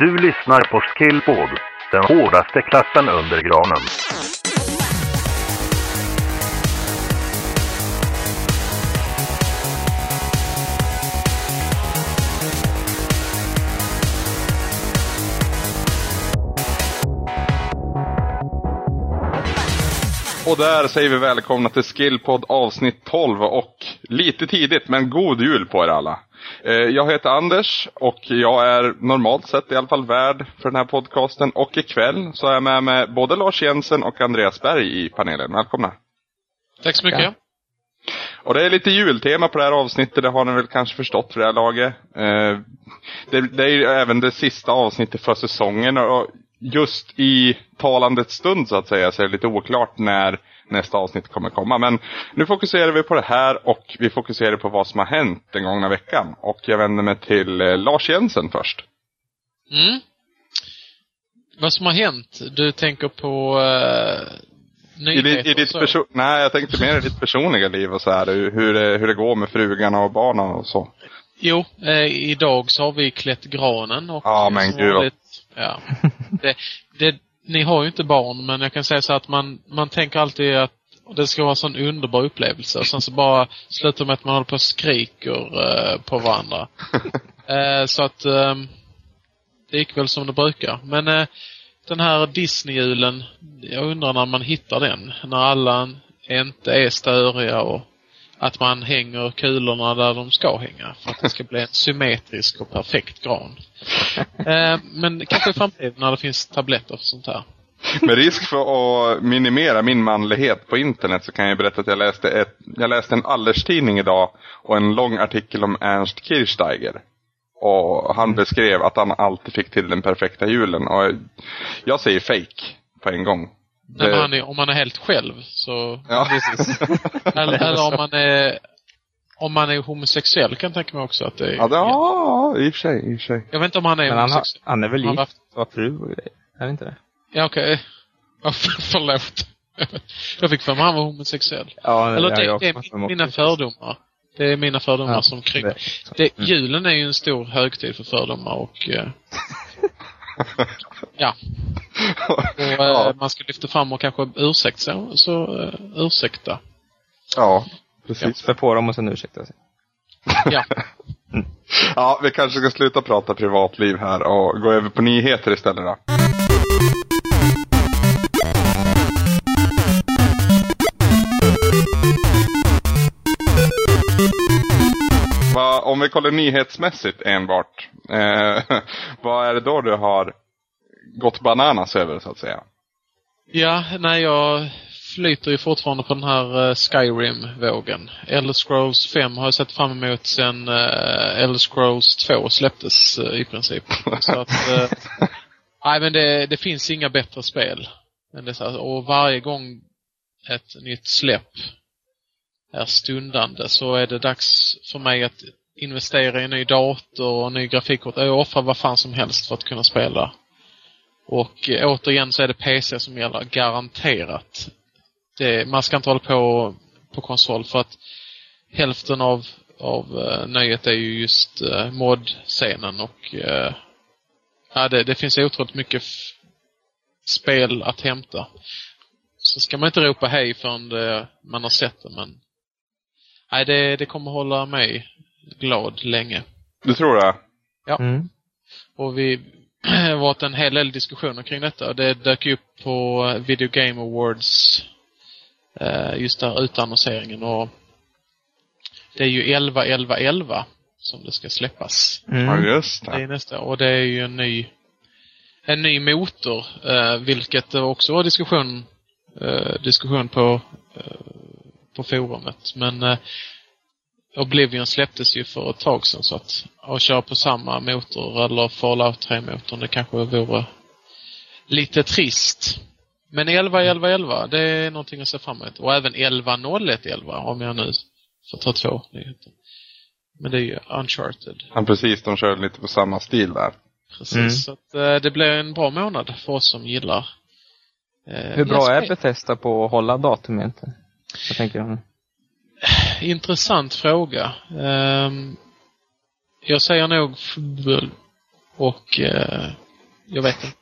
Du lyssnar på Skillpod, den hårdaste klassen under granen. Och där säger vi välkomna till Skillpod avsnitt 12 och lite tidigt men god jul på er alla. Eh, Jag heter Anders och jag är normalt sett i alla fall värd för den här podcasten och ikväll så är jag med med både Lars Jensen och Andreas Berg i panelen. Välkomna! Tack så mycket. Ja. Och det är lite jultema på det här avsnittet, det har ni väl kanske förstått för det här laget. Eh, det, det är ju även det sista avsnittet för säsongen och just i talandets stund så att säga så är det lite oklart när nästa avsnitt kommer komma. Men nu fokuserar vi på det här och vi fokuserar på vad som har hänt den gångna veckan. Och jag vänder mig till eh, Lars Jensen först. Mm. Vad som har hänt? Du tänker på I, nyheter i och ditt Nej, jag tänkte mer i ditt personliga liv och så här, hur, det, hur det går med frugarna och barnen och så. Jo, eh, idag så har vi klätt granen och Ja, men gud vanligt- Ja. Det, det, ni har ju inte barn, men jag kan säga så att man, man tänker alltid att det ska vara en sån underbar upplevelse och sen så bara slutar med att man håller på och skriker eh, på varandra. eh, så att eh, det gick väl som det brukar. Men eh, den här Disney-julen, jag undrar när man hittar den. När alla inte är störiga och att man hänger kulorna där de ska hänga för att det ska bli en symmetrisk och perfekt gran. Eh, men kanske i framtiden när det finns tabletter för sånt här. Med risk för att minimera min manlighet på internet så kan jag berätta att jag läste, ett, jag läste en Allers-tidning idag och en lång artikel om Ernst Kirchsteiger. Och han beskrev att han alltid fick till den perfekta julen. Och jag säger fake på en gång. Nej, men han är, om man är helt själv så... Ja. Eller, eller om man är om man är homosexuell kan jag tänka mig också att det är... ja, det, ja, i och för sig, i och för sig. Jag vet inte om han är Men han, har, homosexuell. han är väl gift och har fru och grejer? Är det inte det? Ja, okej. Ja, för, förlåt. Jag fick för mig han var homosexuell. Ja, Eller det, det är men mina fördomar. Det är mina fördomar Ja, som kryper. det- Det, Mm. Julen är ju en stor högtid för fördomar och... Ja. Och eh, Ja. man ska lyfta fram och kanske ursäkta så, så eh, ursäkta. Ja, precis. Spä på dem och sen ursäkta sig. Ja. Ja, vi kanske ska sluta prata privatliv här och gå över på nyheter istället då. Om vi kollar nyhetsmässigt enbart. Eh, vad är det då du har gått bananas över så att säga? Ja, nej jag flyter ju fortfarande på den här eh, Skyrim-vågen. Elder Scrolls 5 har jag sett fram emot sen uh, Elder Scrolls 2 släpptes eh, i princip. Så att, eh, nej men det, det finns inga bättre spel. än dessa. Och varje gång ett nytt släpp är stundande så är det dags för mig att investera i en ny dator och en ny grafikkort. Jag offrar vad fan som helst för att kunna spela. Och eh, återigen så är det PC som gäller, garanterat. Det, man ska inte hålla på på konsol för att hälften av, av uh, nöjet är ju just uh, mod-scenen och uh, ja, det, det finns otroligt mycket spel att hämta. Så ska man inte ropa hej förrän det, man har sett det, men nej, det, det kommer hålla mig glad länge. Du tror det? Ja. Mm. Och vi har varit en hel del diskussioner kring detta. Det dök upp på Video Game Awards eh, just där utannonseringen och det är ju 11 11 11 som det ska släppas. Ja, Mm. just Det det. är nästa och det är ju en ny en ny motor, eh, vilket det också var diskussion eh, diskussion på eh, på forumet. Men eh, Oblivion släpptes ju för ett tag sedan så att att köra på samma motor eller Fallout 3-motorn det kanske vore lite trist. Men 11 11 11 det är någonting att se fram emot. Och även 11 01 11 om jag nu får ta två nyheter. Men det är ju Uncharted. Ja, precis. De kör lite på samma stil där. Precis. Mm. Så att, eh, det blir en bra månad för oss som gillar eh, Hur bra är spel. Bethesda på att hålla datum egentligen? Jag tänker. Intressant fråga. Ehm, jag säger nog fotboll och eh, Jag vet inte.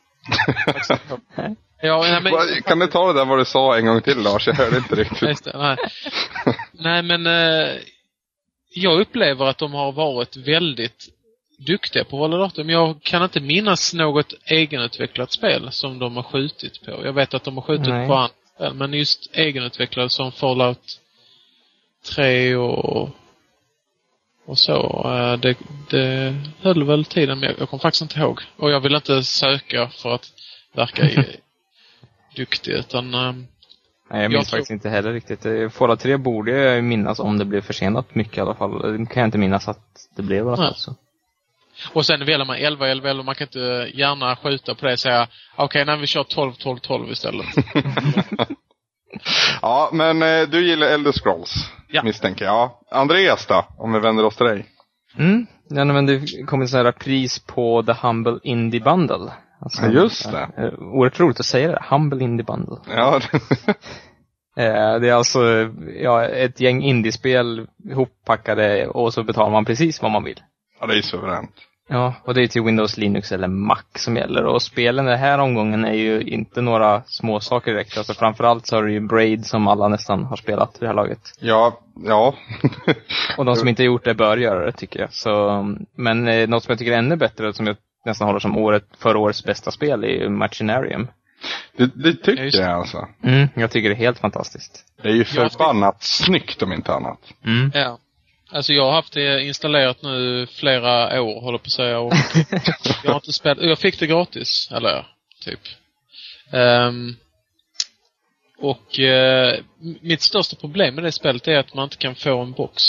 Ja, nej, men, Kan du ta det där vad du sa en gång till Lars? Jag hörde inte riktigt. Det, nej. nej, men eh, jag upplever att de har varit väldigt duktiga på att hålla datum. Jag kan inte minnas något egenutvecklat spel som de har skjutit på. Jag vet att de har skjutit Nej. på andra spel, men just egenutvecklade som Fallout 3 och, och så. eh, Det, det höll väl tiden, men jag, jag kommer faktiskt inte ihåg. Och jag vill inte söka för att verka i, duktig, utan eh, Nej, jag Jag minns tror- faktiskt inte heller riktigt. Eh, Fallout 3 borde jag ju minnas om det blev försenat mycket i alla fall. Det kan jag inte minnas att det blev i alla fall. Så. Och sen väljer man 11, 11, 11. Man kan inte gärna skjuta på det och säga okej, nej vi kör 12, 12, 12 istället. Ja, men eh, du gillar Elder Scrolls. Ja. Misstänker jag. Andreas då? Om vi vänder oss till dig. Mm. Ja, men det kom en sån här pris på The Humble Indie Bundle. Alltså, Ja, just det. eh, Oerhört roligt att säga det. Humble Indie Bundle. Ja, Eh, Det är alltså ja, ett gäng indiespel ihoppackade och så betalar man precis vad man vill. ja det är suveränt. Ja, och det är till Windows, Linux eller Mac som gäller. Och spelen den här omgången är ju inte några små saker direkt. Alltså framförallt så har du ju Braid som alla nästan har spelat vid det här laget. Ja, ja. Och de som inte gjort det bör göra det tycker jag. Så, men eh, något som jag tycker är ännu bättre, som jag nästan håller som året, förra årets bästa spel, är ju Machinarium. det, det Ja, tycker just det. jag alltså. Mm, jag tycker det är helt fantastiskt. Det är ju Ja, förbannat snyggt om inte annat. Mm. ja. Alltså jag har haft det installerat nu flera år, håller på att säga. Och jag har inte spelat, jag fick det gratis, eller ja, typ. Ehm, och m- mitt största problem med det spelet är att man inte kan få en box.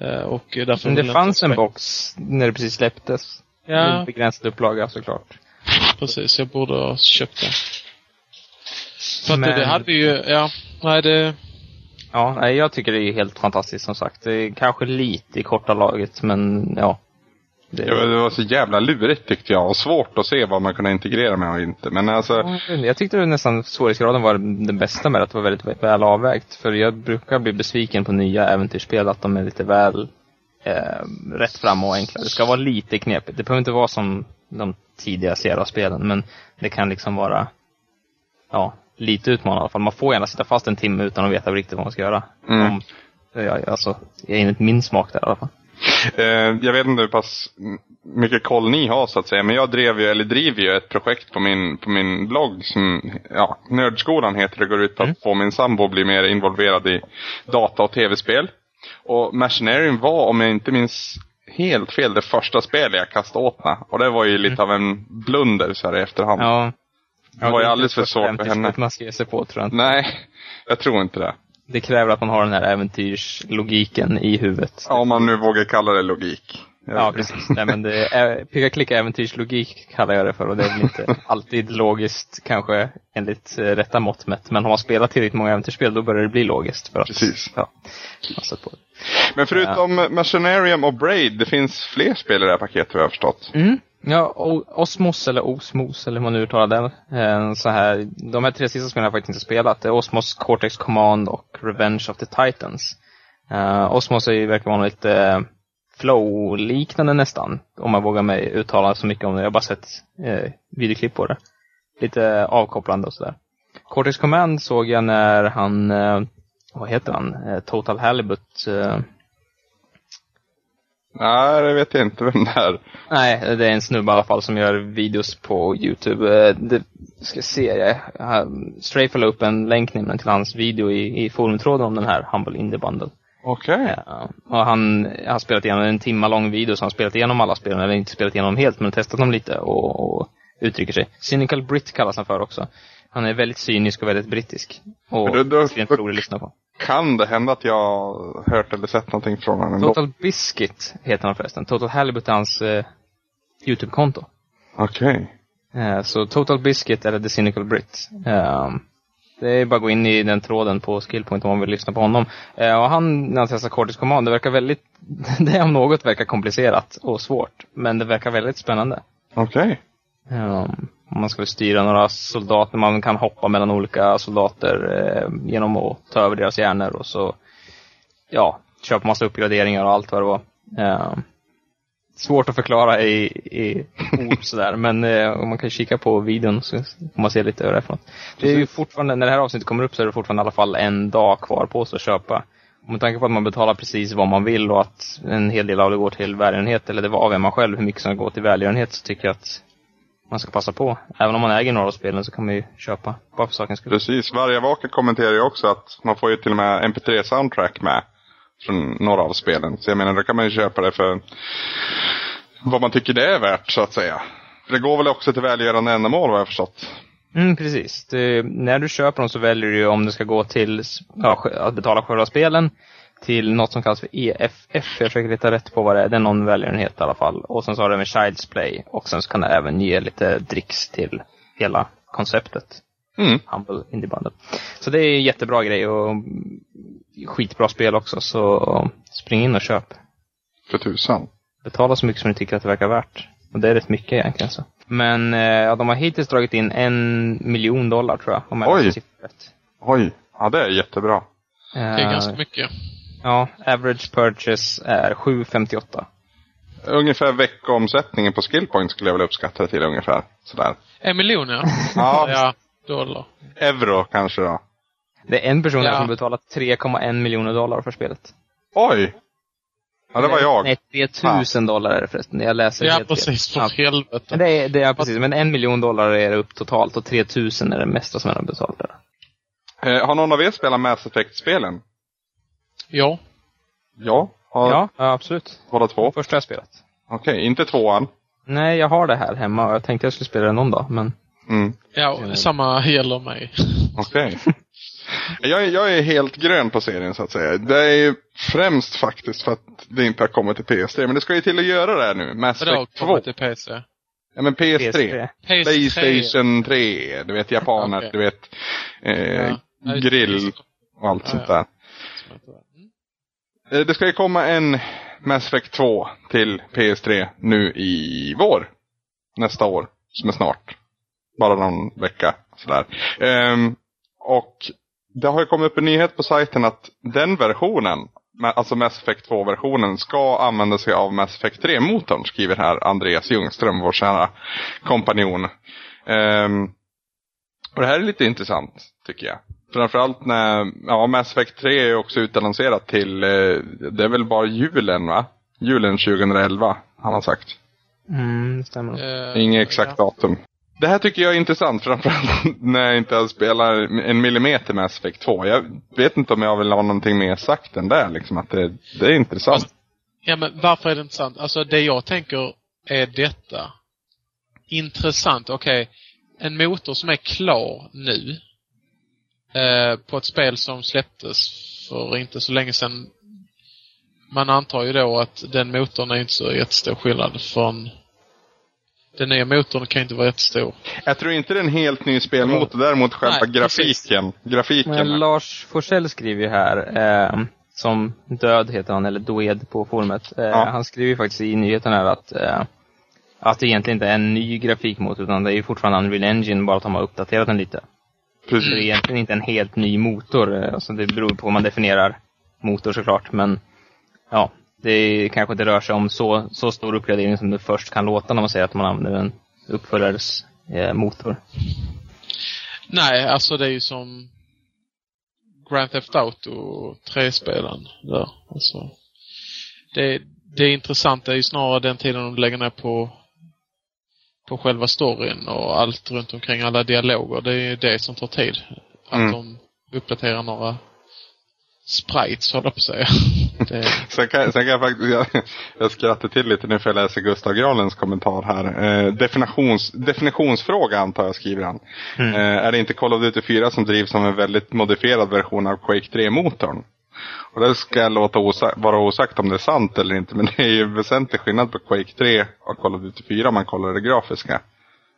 Eh, och därför Men det fanns en box när det precis släpptes. Ja, En begränsad upplaga såklart. precis. Jag borde ha köpt det. För att Men- det, det hade vi ju, ja, nej det, Ja, nej, jag tycker det är helt fantastiskt som sagt. Det är kanske lite i korta laget, men ja. Det, Ja, det var så jävla lurigt tyckte jag och svårt att se vad man kunde integrera med och inte. Men alltså, Ja, Jag tyckte det nästan svårighetsgraden var den bästa med det, att det var väldigt väl avvägt. För jag brukar bli besviken på nya äventyrsspel, att de är lite väl eh, rätt fram och enkla. Det ska vara lite knepigt. Det behöver inte vara som de tidiga Sierra-spelen, men det kan liksom vara ja, lite utmanande i alla fall. Man får gärna sitta fast en timme utan att veta riktigt vad man ska göra. Mm. Om, ja, alltså, enligt min smak där i alla fall. eh, jag vet inte hur pass mycket koll ni har så att säga. Men jag drev ju, eller driver ju ett projekt på min, på min blogg som, ja, Nördskolan heter det. går ut på att få min sambo att bli mer involverad i data och tv-spel. Och Machinarium var, om jag inte minns helt fel, det första spelet jag kastade åt mig. Och det var ju lite av en blunder så här i efterhand. Ja. Det var ju alldeles för svårt för henne. man ska ge sig på tror jag inte. Nej, jag tror inte det. Det kräver att man har den här äventyrslogiken i huvudet. Ja, Om man nu vågar kalla det logik. Ja, precis. Nej, men det är, peka-klicka äventyrslogik kallar jag det för och det är väl inte alltid logiskt kanske enligt eh, rätta mått mätt. Men har man spelat tillräckligt många äventyrsspel då börjar det bli logiskt. För att, Precis. Ja, på det. Men förutom Machinarium och Braid, det finns fler spel i det här paketet har jag förstått. Mm. Ja, Osmos eller Osmos eller hur man nu uttalar den. Eh, så här, de här tre sista spelen har jag faktiskt inte spelat. Det är Osmos, Cortex Command och Revenge of the Titans. Uh, Osmos är ju, verkar vara lite eh, flow-liknande nästan. Om man vågar mig uttala så mycket om det. Jag har bara sett eh, videoklipp på det. Lite avkopplande och sådär. Cortex Command såg jag när han, eh, vad heter han, Total Halibut eh, Nej, det vet jag inte vem det är. Nej, det är en snubbe i alla fall som gör videos på Youtube. Eh, Det, ska se, jag, Strafe la upp en länk nämligen till hans video i, i forumtråden om den här Humble Indie Bundle. Okej. Ja, och han har spelat igenom en timma lång video, så han har spelat igenom alla spelen, eller inte spelat igenom helt, men testat dem lite och, och uttrycker sig. Cynical Brit kallas han för också. Han är väldigt cynisk och väldigt brittisk. Och Men då- då- extremt rolig att lyssna på. Kan det hända att jag hört eller sett någonting från honom? ändå? Total Biscuit heter han förresten. Total Halibut är hans eh, Youtube-konto. Okej. Eh, Så Total Biscuit eller The Cynical Brit. Eh, Det är bara att gå in i den tråden på Skillpoint om man vill lyssna på honom. Eh, Och han, när han testar Cortis Command, det verkar väldigt, det om något verkar komplicerat och svårt. Men det verkar väldigt spännande. Okej. Um, man ska styra några soldater, man kan hoppa mellan olika soldater eh, genom att ta över deras hjärnor och så, ja, köpa massa uppgraderingar och allt vad det var. Um, svårt att förklara i, i ord sådär. Men eh, om man kan kika på videon så får man se lite vad det är för något. Det är ju fortfarande, när det här avsnittet kommer upp så är det fortfarande i alla fall en dag kvar på sig att köpa. Och med tanke på att man betalar precis vad man vill och att en hel del av det går till välgörenhet, eller det avgör man själv hur mycket som går till välgörenhet, så tycker jag att man ska passa på. Även om man äger några av spelen så kan man ju köpa, bara för sakens skull. Precis. Vargavaka kommenterar ju också att man får ju till och med MP3-soundtrack med från några av spelen. Så jag menar, då kan man ju köpa det för vad man tycker det är värt, så att säga. För det går väl också till välgörande ändamål, vad jag förstått. Mm, precis. Det, när du köper dem så väljer du om det ska gå till ja, att betala själva spelen, till något som kallas för EFF. Jag försöker leta rätt på vad det är. Det är någon välgörenhet i alla fall. Och sen så har det med Child's Play. Och sen så kan det även ge lite dricks till hela konceptet. Mm. Humble Indie Bundle. Så det är en jättebra grej och skitbra spel också. Så spring in och köp. För tusan. Betala så mycket som du tycker att det verkar värt. Och det är rätt mycket egentligen. Så. Men eh, ja, de har hittills dragit in en miljon dollar tror jag. Om jag Oj. Oj. Ja, det är jättebra. Det är Eh, ganska mycket. Ja, average purchase är 7,58. Ungefär veckoomsättningen på Skillpoint skulle jag väl uppskatta det till ungefär. Sådär. En miljon ja. Ja. ja, dollar. Euro kanske då. Det är en person här Ja. som betalat 3,1 miljoner dollar för spelet. Oj! Ja, det var jag. Nej, 3000 dollar är det förresten. Jag läser Ja, helt fel. precis. För Ja. helvete. Men det är, det är precis, men en miljon dollar är det upp totalt och 3000 är det mesta som man har betalat där. Eh, har någon av er spelat Mass Effect-spelen? Ja. Ja. Har Ja, ja absolut. båda två? Första jag spelat. Okej, inte tvåan. Nej, jag har det här hemma och jag tänkte jag skulle spela det någon dag, men Mm. Ja, Mm. samma gäller mig. Okej. jag, är- jag är helt grön på serien så att säga. Det är ju främst faktiskt för att det inte har kommit till PS3. Men det ska ju till att göra det här nu. Mass För det har Effect 2. kommit till PC. Ja men PS3. PS3. PS3. Playstation 3. Du vet japaner, Okej. du vet eh, Ja. Ja, grill och allt Ja, sånt ja. där. Mm. Eh, det ska ju komma en Mass Effect 2 till PS3 nu i vår. Nästa år, som är snart. Bara någon vecka sådär. Um, och det har ju kommit upp en nyhet på sajten att den versionen, alltså Mass Effect 2-versionen, ska använda sig av Mass Effect 3-motorn, skriver här Andreas Ljungström, vår kära kompanjon. Um, och det här är lite intressant, tycker jag. Framförallt när, ja Mass Effect 3 är också utannonserat till, eh, det är väl bara julen va? Julen 2011, har man sagt. Mm, det stämmer. nog. Eh, Inget exakt ja. datum. Det här tycker jag är intressant, framförallt när jag inte har spelat en millimeter Mass Effect 2. Jag vet inte om jag vill ha någonting mer sagt än det, liksom att det, det är intressant. Fast- Ja, men varför är det intressant? Alltså, det jag tänker är detta. Intressant, okej. En motor som är klar nu. Eh, på ett spel som släpptes för inte så länge sedan. Man antar ju då att den motorn är inte så jättestor skillnad från den nya motorn kan inte vara jättestor. Jag tror inte det är en helt ny spelmotor, däremot själva Nej, precis. grafiken. Grafiken. Men Lars Forsell skriver ju här, eh, som Död heter han, eller Doed på forumet. Eh, Ja. Han skriver ju faktiskt i nyheten här att, eh, att det egentligen inte är en ny grafikmotor, utan det är ju fortfarande Unreal Engine, bara att de har uppdaterat den lite. Så det är Precis. egentligen inte en helt ny motor. eh, Alltså det beror på hur man definierar motor såklart, men ja, det kanske inte rör sig om så, så stor uppgradering som det först kan låta när man säger att man använder en uppföljares eh, motor. Nej, alltså det är ju som Grand Theft Auto 3-spelen där. Alltså, det, det intressanta är ju snarare den tiden de lägger ner på på själva storyn och allt runt omkring alla dialoger. Det är ju det som tar tid. Att Mm. de uppdaterar några sprites, höll jag på att säga. Det, Sen kan, sen kan jag faktiskt, jag, jag skrattar till lite nu för jag läser Gustav Gralens kommentar här. Eh, definitions, definitionsfråga antar jag skriver han. Mm. Eh, är det inte Call of Duty 4 som drivs som en väldigt modifierad version av Quake 3-motorn? Och det ska jag låta osa- vara osagt om det är sant eller inte. Men det är ju väsentlig skillnad på Quake 3 och Call of Duty 4 om man kollar det grafiska.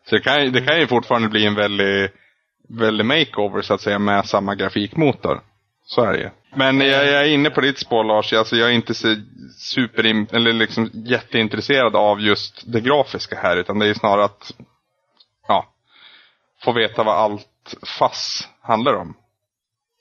Så det kan, ju- det kan ju fortfarande bli en väldigt, väldigt makeover så att säga med samma grafikmotor. Så är det ju. Men jag, jag är inne på ditt spår Lars. Alltså, jag är inte så super, eller liksom jätteintresserad av just det grafiska här. Utan det är snarare att ja, få veta vad allt fass handlar om.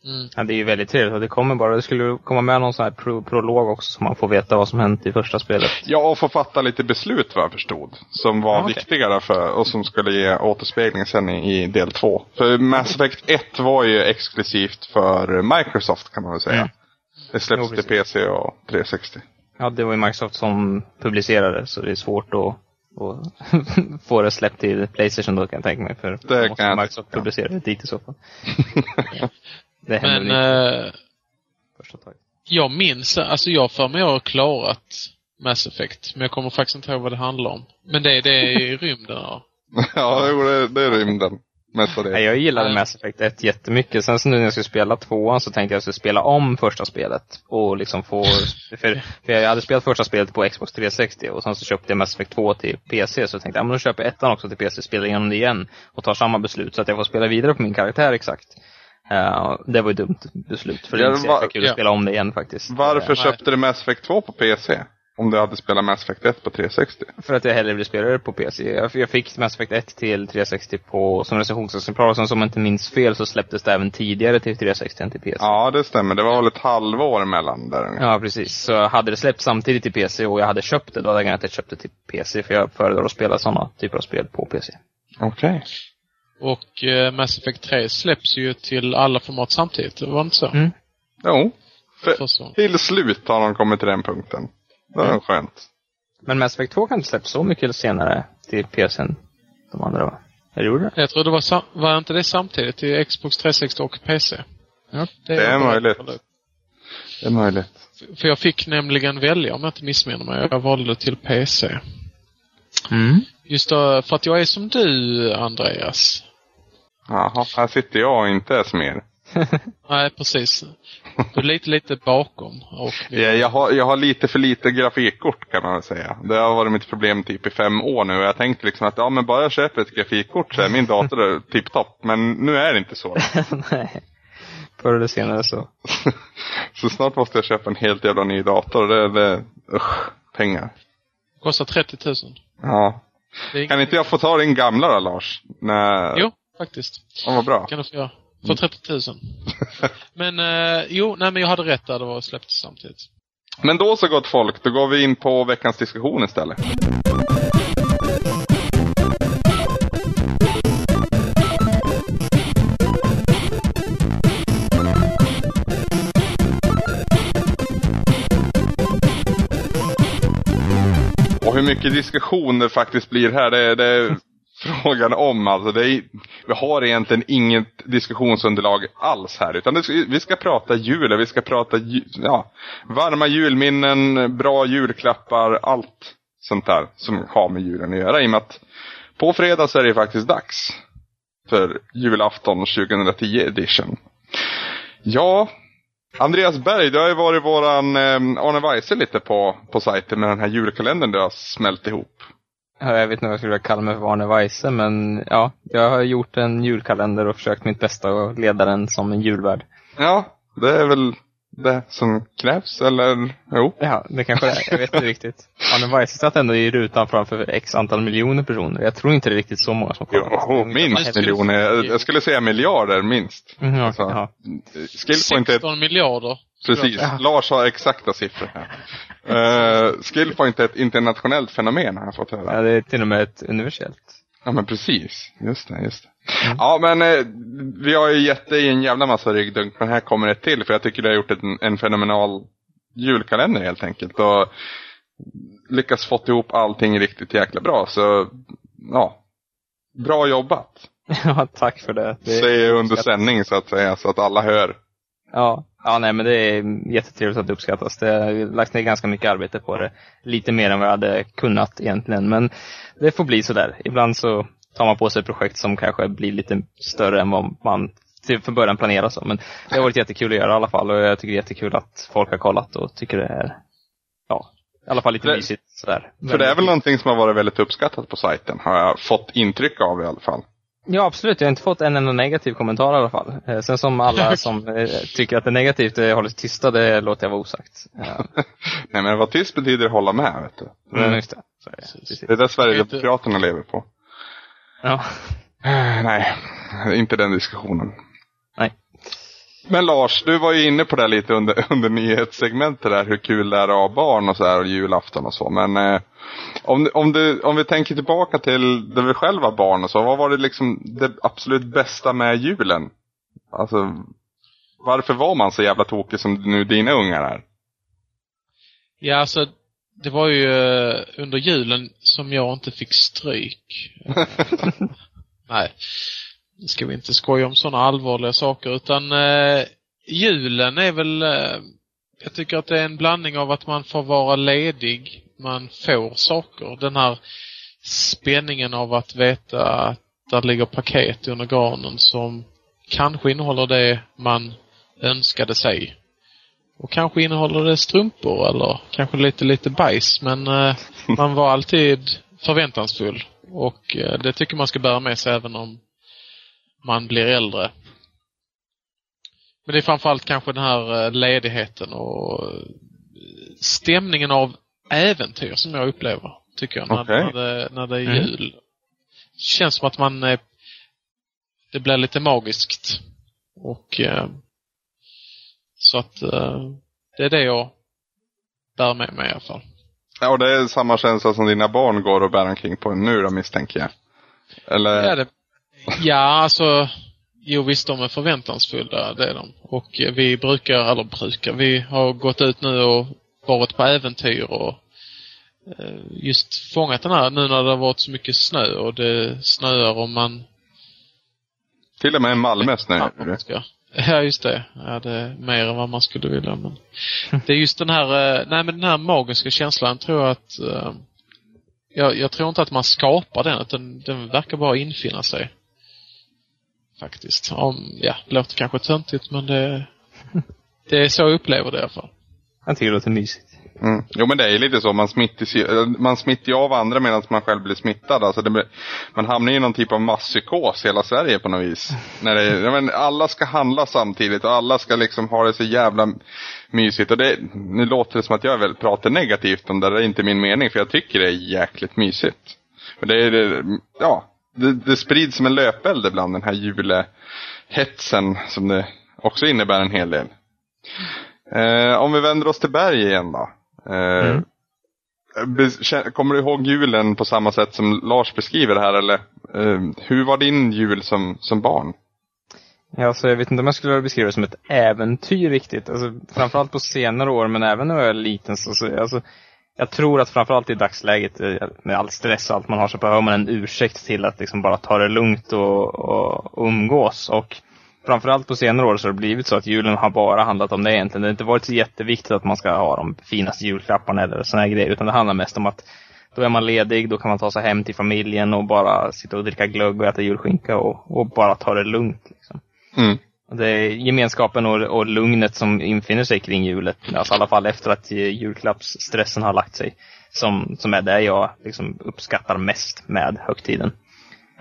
Mm. Ja, det är ju väldigt trevligt och det kommer bara, det skulle komma med någon sån här pro prolog också så man får veta vad som hänt i första spelet. Ja, och få fatta lite beslut vad jag förstod. Som var okej. viktigare för, och som skulle ge återspegling sen i, i del två. För Mass Effect 1 var ju exklusivt för Microsoft kan man väl säga. Mm. Det släpps Jo, till. PC och 360. Ja, det var ju Microsoft som publicerade så det är svårt att, att få det släppt till Playstation då kan jag tänka mig. För kan måste jag Microsoft publicera det dit i så fall. det Men väl inte eh, första taget. jag minns, alltså jag för mig jag har klarat Mass Effect, men jag kommer faktiskt inte ihåg vad det handlar om. Men det, det är i rymden, ja. ja, jo, det, det är rymden. Mestadels. Nej, jag gillade. Mass Effect 1 jättemycket. Sen så nu när jag skulle spela tvåan så tänkte jag att jag skulle spela om första spelet. Och liksom få, för, för jag hade spelat första spelet på Xbox 360 och sen så köpte jag Mass Effect 2 till PC. Så jag tänkte, ja men då köper jag ettan också till PC, spelar igenom det igen. Och tar samma beslut så att jag får spela vidare på min karaktär exakt. Eh, det var ett dumt beslut, för det Ja, är inte så va- jäkla kul ja. att spela om det igen faktiskt. Varför Nej. köpte du Mass Effect 2 på PC? Om du hade spelat Mass Effect 1 på 360? För att jag hellre vill spela det på PC. Jag, jag fick Mass Effect 1 till 360 på, som recensionsexemplar och sen som jag inte minns fel så släpptes det även tidigare till 360 än till PC. Ja, det stämmer. Det var väl ett halvår emellan där. Ja, precis. Så hade det släppts samtidigt till PC och jag hade köpt det, då hade jag garanterat köpt det till PC. För jag föredrar att spela sådana typer av spel på PC. Okej. Och eh, Mass Effect 3 släpps ju till alla format samtidigt, det var inte så? Mm. Jo. För, till slut har de kommit till den punkten. Det var Mm. skönt. Men Mass Effect 2 kan inte släppas så mycket senare till PC än de andra va? Eller gjorde det? Jag tror det var, var inte det samtidigt till Xbox 360 och PC? Ja. Det är jag beredd möjligt. Det är möjligt. För jag fick nämligen välja om jag inte missminner mig. Jag valde till PC. Mm. Just då, för att jag är som du, Andreas. Jaha, här sitter jag och inte är mer. Nej, precis. Du är lite, lite bakom. Och Ja, jag, har, jag har lite för lite grafikkort kan man väl säga. Det har varit mitt problem typ i fem år nu. Och jag tänkte liksom att ja men bara jag köper ett grafikkort så är min dator tipptopp. Men nu är det inte så. Nej. Förr eller senare så. så snart måste jag köpa en helt jävla ny dator. Det, det, usch, pengar. kostar 30 000. Ja. Är Kan inte jag få ta din gamla då Lars? Nej. Jo, faktiskt. Ja, vad bra. kan du få göra. För 30 000. Men, eh, jo, nej men jag hade rätt där. Det var släppt samtidigt. Men då så gott folk, då går vi in på veckans diskussion istället. Mycket diskussion det faktiskt blir här, det, det är frågan om. Alltså det är, vi har egentligen inget diskussionsunderlag alls här. Utan det, vi ska prata jul, vi ska prata ja, varma julminnen, bra julklappar, allt sånt där som har med julen att göra. I och med att på fredag så är det faktiskt dags för julafton 2010 edition. Ja, Andreas Berg, du har ju varit våran eh, Arne Weise lite på, på sajten med den här julkalendern du har smält ihop. Ja, jag vet inte vad jag skulle kalla mig för Arne Weise, men ja, jag har gjort en julkalender och försökt mitt bästa att leda den som en julvärd. Ja, det är väl det som krävs, eller? Jo. Ja, det kanske det är. Jag vet inte riktigt. Arne Weise satt ändå i rutan framför x antal miljoner personer. Jag tror inte det är riktigt så många som kollar. Jo, minst miljoner. Jag- Jag skulle säga miljarder, minst. Mm, ja, Alltså, ja. Skillpoint är 16 miljarder. Precis, Ja. Lars har exakta siffror här. Uh, Skillpoint är ett internationellt fenomen har jag fått höra. ja, det är till och med ett universellt. Ja men precis, just det, just det. Ja men eh, vi har ju gett dig en jävla massa ryggdunk men här kommer ett till för jag tycker du har gjort en, en fenomenal julkalender helt enkelt. Och lyckats fått ihop allting riktigt jäkla bra så ja, bra jobbat. Ja, tack för det. det Säger under sändning så att säga så att alla hör. Ja, ja nej men det är jättetrevligt att det uppskattas. Det har lagt ner ganska mycket arbete på det. Lite mer än vad jag hade kunnat egentligen. Men det får bli sådär. Ibland så tar man på sig projekt som kanske blir lite större än vad man till för början planerar så. Men det har varit jättekul att göra i alla fall. Och jag tycker det är jättekul att folk har kollat och tycker det är, ja, i alla fall lite Det- mysigt sådär. För det är väl någonting som har varit väldigt uppskattat på sajten har jag fått intryck av i alla fall. Ja, absolut. Jag har inte fått en enda negativ kommentar i alla fall. Eh, Sen som alla som eh, tycker att det är negativt eh, håller sig tysta, det låter jag vara osagt. Ja, Nej men vad tyst betyder hålla med vet du. mm, just det. Så är det. Precis. Det är det Sverigedemokraterna lever på. Ja. Eh, Nej, inte den diskussionen. Men Lars, du var ju inne på det lite under, under nyhetssegmentet där, hur kul det är att ha barn och så här och julafton och så. Men eh, om, om, du, om vi tänker tillbaka till när vi själva var barn och så, vad var det liksom det absolut bästa med julen? Alltså, varför var man så jävla tokig som nu dina ungar är? Ja, alltså det var ju eh, under julen som jag inte fick stryk. Nej, ska vi inte skoja om sådana allvarliga saker utan eh, julen är väl eh, jag tycker att det är en blandning av att man får vara ledig, man får saker. Den här spänningen av att veta att där ligger paket under granen som kanske innehåller det man önskade sig. Och kanske innehåller det strumpor eller kanske lite, lite bajs men eh, man var alltid förväntansfull. Och eh, det tycker man ska bära med sig även om man blir äldre. Men det är framförallt kanske den här eh, ledigheten och eh, stämningen av äventyr som jag upplever, tycker jag, när, Okej. när, det, när det är Mm. jul. känns som att man eh, det blir lite magiskt. Och så att det är det jag bär med mig i alla fall. Ja, och det är samma känsla som dina barn går och bär omkring på nu då misstänker jag. Eller? Ja, det, ja, alltså Jo visst, de är förväntansfulla, det är de. Och vi brukar, eller brukar, vi har gått ut nu och varit på äventyr och eh, just fångat den här, nu när det har varit så mycket snö och det snöar och man... Till och med i Malmö snö. Ja, man ska- Ja, just det. Ja, det är mer än vad man skulle vilja, men... Det är just den här, eh, nej men den här magiska känslan tror jag att... eh, Jag, jag tror inte att man skapar den, utan den verkar bara infinna sig. Faktiskt. Om, ja, det låter kanske töntigt, men det... Det är så jag upplever det i alla fall. Jag tycker det låter mysigt. Mm. Jo men det är ju lite så, man smittas ju, eh, man smittar ju av andra medan man själv blir smittad. Alltså det man hamnar i någon typ av masspsykos i hela Sverige på något vis. När det, ja, men alla ska handla samtidigt och alla ska liksom ha det så jävla mysigt. Och det, nu låter det som att jag väl pratar negativt om det, det är inte min mening för jag tycker det är jäkligt mysigt. Men det är, ja, det, det sprids som en löpeld ibland den här julehetsen som det också innebär en hel del. Eh, om vi vänder oss till berg igen då. Eh, Mm. Kommer du ihåg julen på samma sätt som Lars beskriver det här eller? Eh, hur var din jul som, som barn? Ja, så jag vet inte om jag skulle beskriva det som ett äventyr riktigt. Alltså, framförallt på senare år, men även när jag var liten. Så, så, alltså, jag tror att framförallt i dagsläget, eh, med all stress och allt man har, så behöver man en ursäkt till att liksom bara ta det lugnt och, och, och umgås. Och framförallt på senare år så har det blivit så att julen har bara handlat om det egentligen. Det har inte varit så jätteviktigt att man ska ha de finaste julklapparna eller såna här grejer, utan det handlar mest om att då är man ledig, då kan man ta sig hem till familjen och bara sitta och dricka glögg och äta julskinka och, och bara ta det lugnt. Liksom. Mm. Det är gemenskapen och, och lugnet som infinner sig kring julet, alltså i alla fall efter att eh, julklappsstressen har lagt sig, som, som är det jag liksom uppskattar mest med högtiden.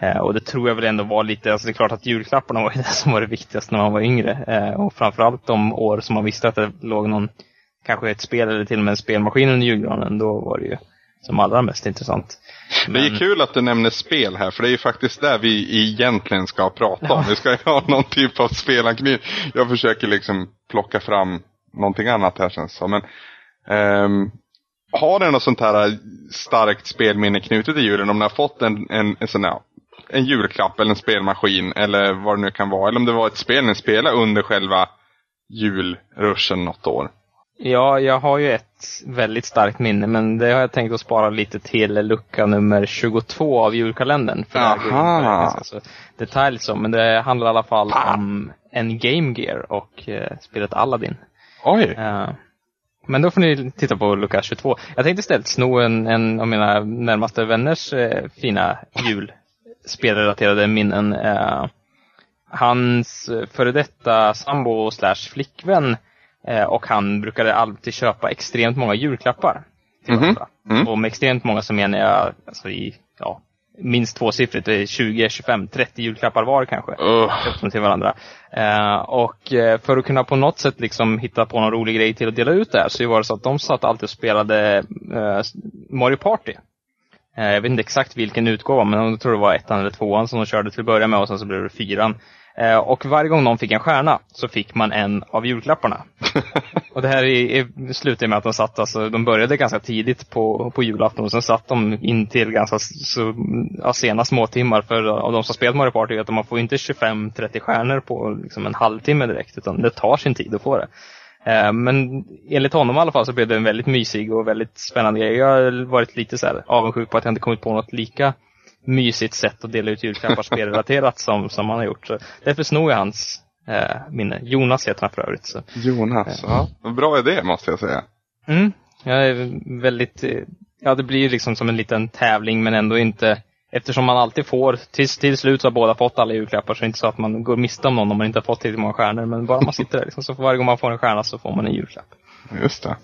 Eh, och det tror jag väl ändå var lite, alltså det är klart att julklapparna var det som var det viktigaste när man var yngre. Eh, och framförallt de år som man visste att det låg någon, kanske ett spel eller till och med en spelmaskin under julgranen, då var det ju som allra mest intressant. Det är kul att du nämner spel här, för det är ju faktiskt där vi egentligen ska prata om. Vi ska ju ha någon typ av spelanknytning. Jag försöker liksom plocka fram någonting annat här känns det som. Men, ehm, har du något sånt här starkt spelminne knutet till julen? Om ni har fått en, en, en sån här, en julklapp eller en spelmaskin eller vad det nu kan vara. Eller om det var ett spel ni spelade under själva julruschen något år. Ja, jag har ju ett väldigt starkt minne, men det har jag tänkt att spara lite till lucka nummer 22 av julkalendern. För Aha. så detalj så, men det handlar i alla fall om en Game Gear och eh, spelet Aladdin. Oj! Eh, men då får ni titta på lucka 22. Jag tänkte istället sno en, en av mina närmaste vänners eh, fina julspelrelaterade minnen. Eh, hans eh, före detta sambo slash flickvän eh, och han brukade alltid köpa extremt många julklappar till Mhm. varandra. Mm. Och med extremt många så menar jag alltså i, ja, minst tvåsiffrigt. Det är 20, 25, 30 julklappar var kanske dem till varandra. Eh, och eh, för att kunna på något sätt liksom hitta på någon rolig grej till att dela ut det här så var det så att de satt alltid och spelade eh, Mario Party. Eh, jag vet inte exakt vilken utgåva, men jag tror det var ettan eller tvåan som de körde till att börja med och sen så blev det fyran. Eh, och varje gång någon fick en stjärna så fick man en av julklapparna. och det här är, slutade med att de satt, alltså, de började ganska tidigt på, på julafton och sen satt de in till ganska så, ja, sena småtimmar. För av de som spelat Mario Party att man får inte 25-30 stjärnor på liksom, en halvtimme direkt, utan det tar sin tid att få det. Eh, men enligt honom i alla fall så blev det en väldigt mysig och väldigt spännande grej. Jag har varit lite så här avundsjuk på att jag inte kommit på något lika mysigt sätt att dela ut julklappar spelrelaterat som, som han har gjort. Så därför snor jag hans eh, minne. Jonas heter han för övrigt. Så. Jonas, ja. Bra idé måste jag säga. Mm, jag är väldigt, eh, ja det blir liksom som en liten tävling men ändå inte Eftersom man alltid får, till, till slut så har båda fått alla julklappar så det är inte så att man går miste om någon om man inte har fått tillräckligt många stjärnor. Men bara man sitter där liksom, så varje gång man får en stjärna så får man en julklapp. Just det.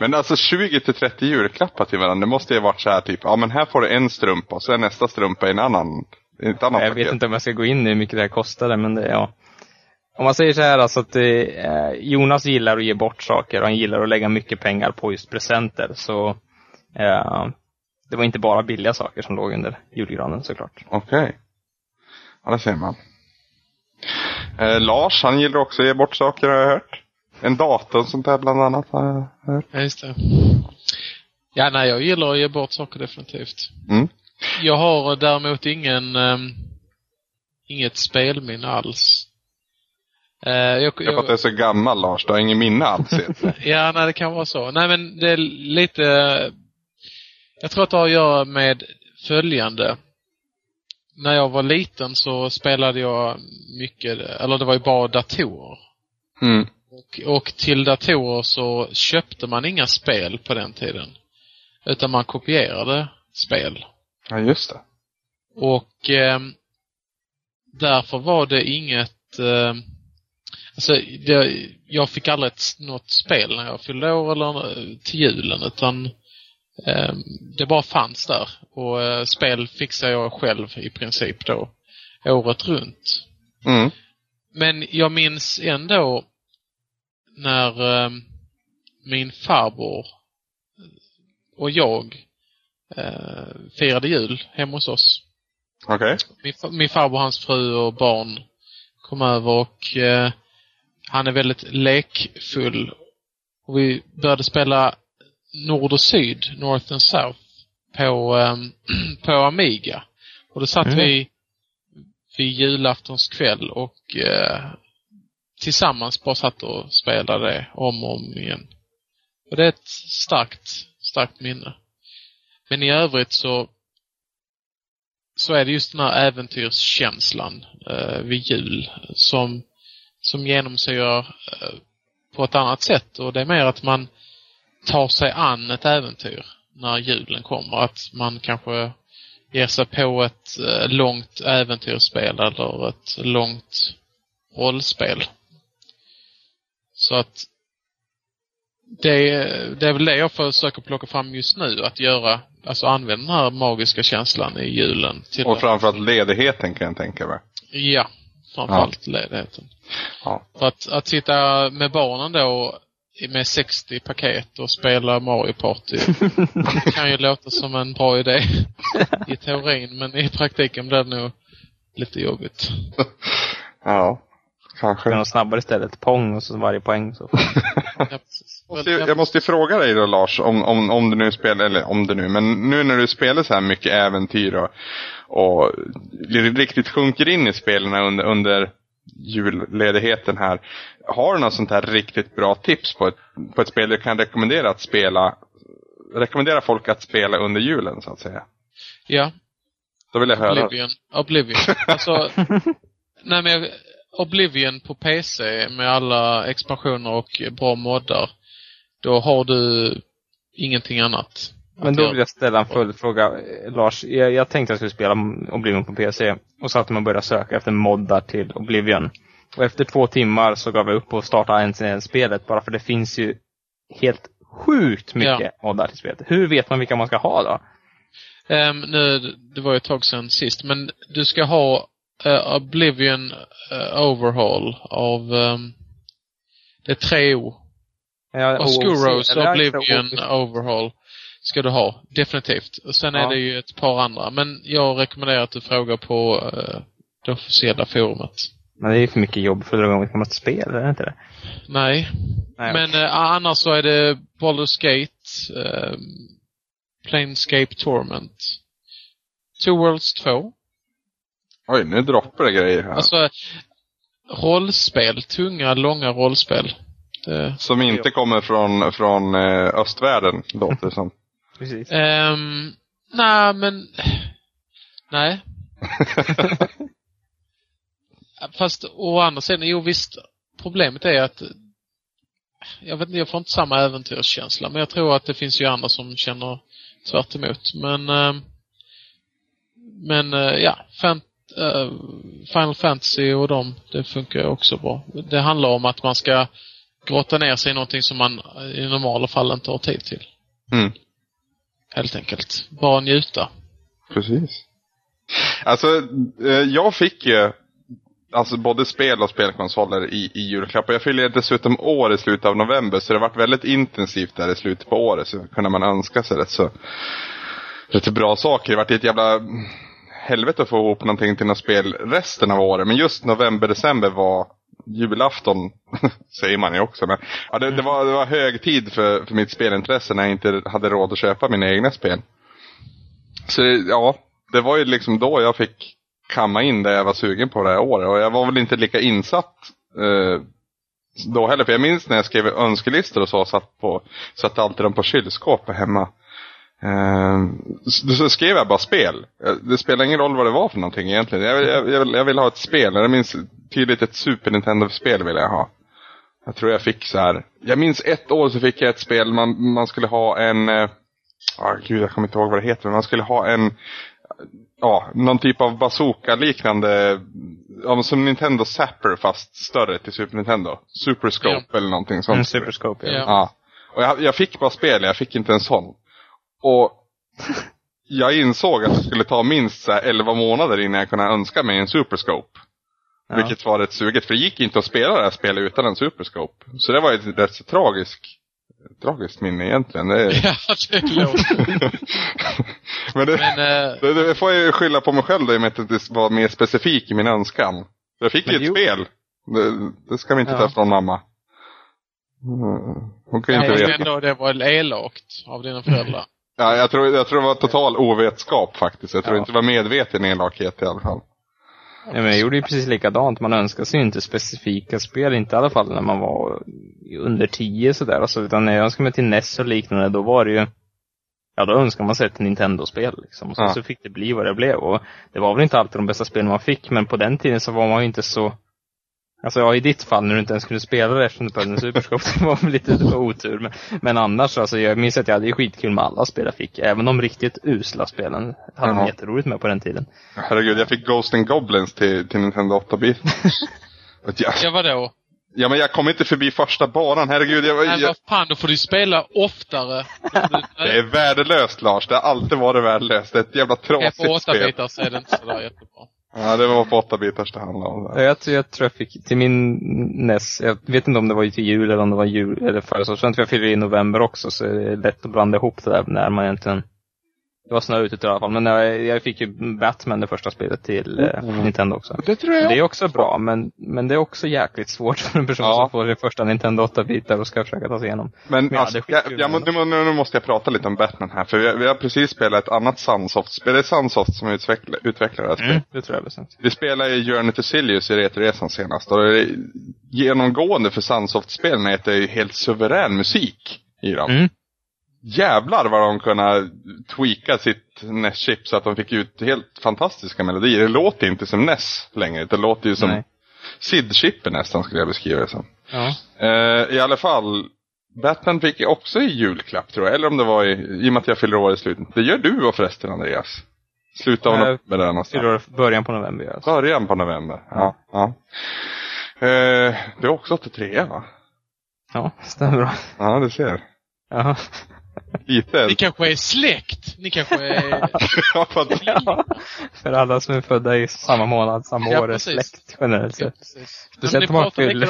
Men alltså 20 till 30 julklappar till varandra, det måste ju varit så här typ, ja men här får du en strumpa och så är nästa strumpa i en annan, ett annat Jag paket. vet inte om jag ska gå in i hur mycket det här kostade men det, ja. Om man säger så här alltså att eh, Jonas gillar att ge bort saker och han gillar att lägga mycket pengar på just presenter så eh, det var inte bara billiga saker som låg under julgranen såklart. Okej. Ja, det ser man. Eh, Lars, han gillar också att ge bort saker har jag hört. En dator och sånt där bland annat jag hört. Ja, just det. Ja, nej, jag gillar att ge bort saker definitivt. Mm. Jag har däremot ingen, um, inget spelminne alls. Uh, jag, Jag för att du är så gammal Lars, du har ingen minne alls. Ja, nej det kan vara så. Nej men det är lite... Jag tror att det har att göra med följande. När jag var liten så spelade jag mycket, eller det var ju bara datorer. Mm. Och, och till datorer så köpte man inga spel på den tiden. Utan man kopierade spel. Ja, just det. Och eh, därför var det inget eh, Alltså, det, jag fick aldrig ett, något spel när jag fyllde år eller eh, till julen utan eh, det bara fanns där. Och eh, spel fixade jag själv i princip då året runt. Mm. Men jag minns ändå när eh, min farbror och jag eh, firade jul hemma hos oss. Okej. Min, fa- min farbror, hans fru och barn kom över och eh, han är väldigt lekfull. Och vi började spela Nord och Syd, North and South, på, eh, på Amiga. Och då satt Mm. vi vid julaftons kväll och eh, tillsammans bara satt och spelade det om och om igen. Och det är ett starkt, starkt minne. Men i övrigt så så är det just den här äventyrskänslan eh, vid jul som, som genomsyrar eh, på ett annat sätt. Och det är mer att man tar sig an ett äventyr när julen kommer. Att man kanske ger sig på ett eh, långt äventyrsspel eller ett långt rollspel. Så att det, det är väl det jag försöker plocka fram just nu, att göra, alltså använda den här magiska känslan i julen. Till Och framförallt ledigheten kan jag tänka mig. Ja, framförallt ledigheten. Ja. För att, att sitta med barnen då med 60 paket och spela Mario Party kan ju låta som en bra idé i teorin, men i praktiken blir det nog lite jobbigt. Ja, kanske. Spela något snabbare istället. Pong och så varje poäng. Så. Måste ju- Jag måste ju fråga dig då Lars, om, om, om du nu spelar, eller om du nu, men nu när du spelar så här mycket äventyr och, och riktigt sjunker in i spelen under, under julledigheten här. Har du något sånt här riktigt bra tips på ett, på ett spel du kan rekommendera att spela, rekommendera folk att spela under julen så att säga? Ja, Då vill jag höra. Oblivion. Oblivion. Alltså, nej men jag- Oblivion på PC med alla expansioner och bra moddar. Då har du ingenting annat. Men då vill jag ställa en följdfråga. Lars, jag, jag tänkte att jag skulle spela Oblivion på PC. Och så att man började söka efter moddar till Oblivion. Och efter två timmar så gav jag upp och startade ens ens spelet. Bara för det finns ju helt sjukt mycket moddar till spelet. Hur vet man vilka man ska ha då? Ehm, nu, det var ju ett tag sedan sist, men du ska ha eh, Oblivion eh, Overhaul av ehm, det är tre O. Ja, Oscuros Oblivion Overhaul ska du ha, definitivt. Och sen är Ja. det ju ett par andra. Men jag rekommenderar att du frågar på eh, det officiella forumet. Men det är ju för mycket jobb för att dra ett gammalt spel, är det inte det? Nej. Nej, Men eh, annars så är det Baldur's Gate, eh, Planescape Torment, Two Worlds 2. Oj, nu droppar det grejer här. Alltså, rollspel. Tunga, långa rollspel. Det, som inte kommer från, från eh, östvärlden, låter det som. Precis. Ehm, nej, men... Nej. Fast å andra sidan, jo visst. Problemet är att jag vet inte, jag får inte samma äventyrskänsla. Men jag tror att det finns ju andra som känner tvärt emot. Men, ehm, men eh, ja, fan, eh, Final Fantasy och dem, det funkar ju också bra. Det handlar om att man ska grotta ner sig i någonting som man i normala fall inte har tid till. Mm. Helt enkelt. Bara njuta. Precis. Alltså, eh, jag fick ju alltså både spel och spelkonsoler i, i julklapp. Och jag fyller dessutom år i slutet av november. Så det har varit väldigt intensivt där i slutet på året. Så kunde man önska sig rätt så rätt bra saker. Det har varit ett jävla helvete att få ihop någonting till något spel resten av året. Men just november, december var julafton, säger man ju också. Men ja, det, det, var, det var hög tid för, för mitt spelintresse när jag inte hade råd att köpa mina egna spel. Så ja, det var ju liksom då jag fick kamma in det jag var sugen på det här året. Och jag var väl inte lika insatt eh, då heller. För jag minns när jag skrev önskelistor och så, satt på, satte alltid dem på kylskåpet hemma. Så, skrev jag bara spel. Eh, Det spelar ingen roll vad det var för någonting egentligen. Jag, jag, jag, vill, jag vill ha ett spel. Jag minns tydligt ett Super Nintendo-spel vill jag ha. Jag tror jag fick så här. Jag minns ett år så fick jag ett spel. Man, man skulle ha en... Eh, ah, gud, jag kommer inte ihåg vad det heter. Men man skulle ha en... Ja, någon typ av bazooka-liknande. Ja, som Nintendo Zapper fast större till Super Nintendo. Super Scope eller någonting sånt. En Superscope, ja. Ja. Ja. Och jag, jag fick bara spel, jag fick inte en sån. Och jag insåg att det skulle ta minst så här 11 månader innan jag kunde önska mig en Superscope. Ja. Vilket var rätt suget, för det gick inte att spela det här spelet utan en Superscope. Så det var ju ett rätt så tragiskt, tragiskt minne egentligen. Det, är- Ja, det låter. men det, Men, eh, det, det får jag ju skylla på mig själv då, i och med att jag inte var mer specifik i min önskan. Jag fick ju Men ett jo. spel. Det, det ska vi inte Ja. ta från mamma. Mm. Hon kan ju jag inte veta. ändå det var elakt av dina föräldrar. Ja, jag tror, jag tror det var total ovetskap faktiskt. Jag tror Ja. inte det var medveten elakhet i alla fall. Ja, men jag gjorde ju precis likadant. Man önskar sig ju inte specifika spel, inte i alla fall när man var under 10 sådär. Alltså, utan när jag önskade mig till NES och liknande, då var det ju Ja, då önskar man sig ett Nintendo-spel liksom. Och så, Ja. så fick det bli vad det blev. Och det var väl inte alltid de bästa spelen man fick, men på den tiden så var man ju inte så Alltså ja, i ditt fall när du inte ens kunde spela det eftersom du behövde en superscope, det var lite otur. Men, men annars, alltså jag minns att jag hade skitkul med alla spel jag fick. Även de riktigt usla spelen hade man jätteroligt med på den tiden. Herregud, jag fick Ghost and Goblins till, till Nintendo 8-bit. ja, Ja, vadå? ja, men jag kom inte förbi första banan. Herregud, jag, Men jag, vad fan, då får du spela oftare. det är värdelöst Lars. Det har alltid varit värdelöst. Det är ett jävla på trasigt spel. bitar så är det inte sådär jättebra. Ja, det var på 8-bitars det handlade om. Det. Jag, tror- jag tror jag fick till min NES, jag vet inte om det var till jul eller om det var jul eller födelsedagspresent, för jag fyller i november också så det är lätt att blanda ihop det där när man egentligen det var snö ute i alla fall, men jag, jag fick ju Batman, det första spelet, till eh, Nintendo också. Det tror jag Det är också bra, men, men det är också jäkligt svårt för en person Ja. som får det första Nintendo 8-bitar och ska försöka ta sig igenom. Men Men ja, alltså, är jag, jag, nu, nu måste jag prata lite om Batman här. För vi, har- vi har precis spelat ett annat Sunsoft-spel. Det är Sunsoft som utvecklar, utvecklar det här spelet. Det tror jag är väsentligt. Vi spelade ju Journey to Silius i Retroresan senast. Och det är genomgående för Sunsoft-spelen är att det är helt suverän musik i dem. Mm. Jävlar vad de kunde tweaka sitt NES-chip så att de fick ut helt fantastiska melodier. Det låter inte som NES längre. Det låter ju som. SID-chippen nästan skulle jag beskriva det som. Ja. Eh, I alla fall, Batman fick jag också i julklapp tror jag. Eller om det var i, i och med att jag fyller år i slutet. Det gör du och förresten Andreas. Slutet av november där någonstans. Början på november alltså. Början på november. Ja. ja. Eh, du är också 83 va? Ja, stämmer bra. Ja, du ser. Ja. Lite. Ni kanske är släkt? Ni kanske är... Ja, för ja. Alla som är födda i samma månad, samma Ja, år, är släkt generellt Ja, sett. precis. Speciellt om man fyller-.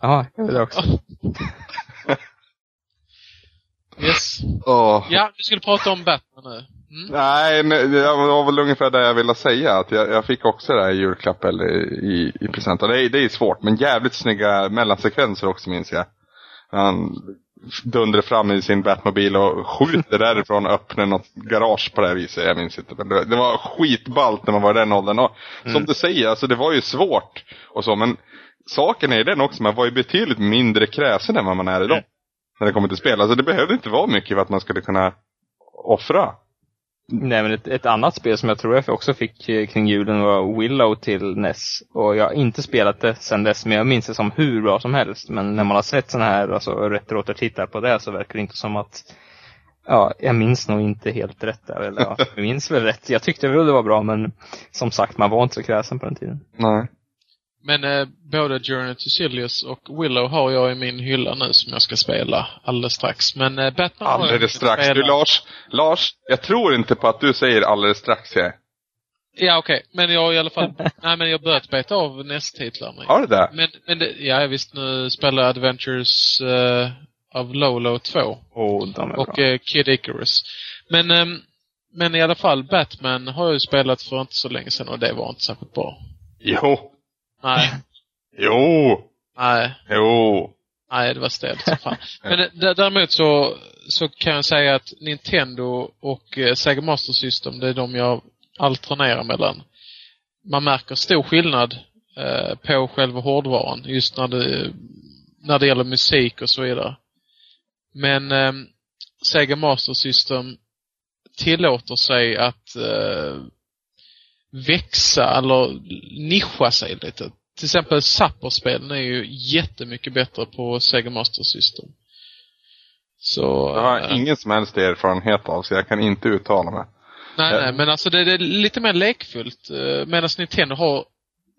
Ja, jag vill också. Yes. Åh. Ja, vi skulle prata om Batman nu. Mm. Nej, det var väl ungefär det jag ville säga. Att jag, jag fick också det här i julklapp eller i, i present. Och det, är- det är svårt, men jävligt snygga mellansekvenser också minns jag. Han dundrar fram i sin Batmobil och skjuter därifrån och öppnar något garage på det här viset. Jag minns inte. Men det, var skitballt när man var i den åldern. Och som du säger, alltså det var ju svårt och så. Men saken är ju den också, man var ju betydligt mindre kräsen än vad man är idag. När det kommer till spel. Alltså det behövde inte vara mycket för att man skulle kunna offra. Nej, men ett, ett annat spel som jag tror jag också fick eh, kring julen var Willow till NES. Och jag har inte spelat det sedan dess, men jag minns det som hur bra som helst. Men när man har sett sådana här, alltså retroåtertittar på det, så verkar det inte som att Ja, jag minns nog inte helt rätt där. Eller ja, jag minns väl rätt. Jag tyckte väl det var bra, men som sagt, man var inte så kräsen på den tiden. Nej. Men eh, både Journey to Silius och Willow har jag i min hylla nu som jag ska spela alldeles strax. Men eh, Batman har jag Alldeles strax. Du Lars, Lars, jag tror inte på att du säger alldeles strax jag. Ja, okej. Men jag har i alla fall... nej, men jag har börjat beta av NES-titlarna. Har du det? Men, men det, ja, visst nu spelar jag Adventures eh, av Lolo 2 Och de är och bra. eh, Kid Icarus. Men, ehm, men i alla fall, Batman har jag ju spelat för inte så länge sedan och det var inte särskilt bra. Jo. Nej, Jo. nej, Jo. nej, det var stelt. Men däremot så, så kan jag säga att Nintendo och eh, Sega Master System, det är de jag alternerar mellan. Man märker stor skillnad eh, på själva hårdvaran, just när det, när det gäller musik och så vidare. Men eh, Sega Master System tillåter sig att eh, växa eller nischa sig lite. Till exempel Zapper-spelen är ju jättemycket bättre på Sega Master System. Så... Det har jag ingen som helst erfarenhet av, så jag kan inte uttala mig. Nej, Eh. nej, men alltså det, det är lite mer lekfullt. eh, Medan Nintendo har,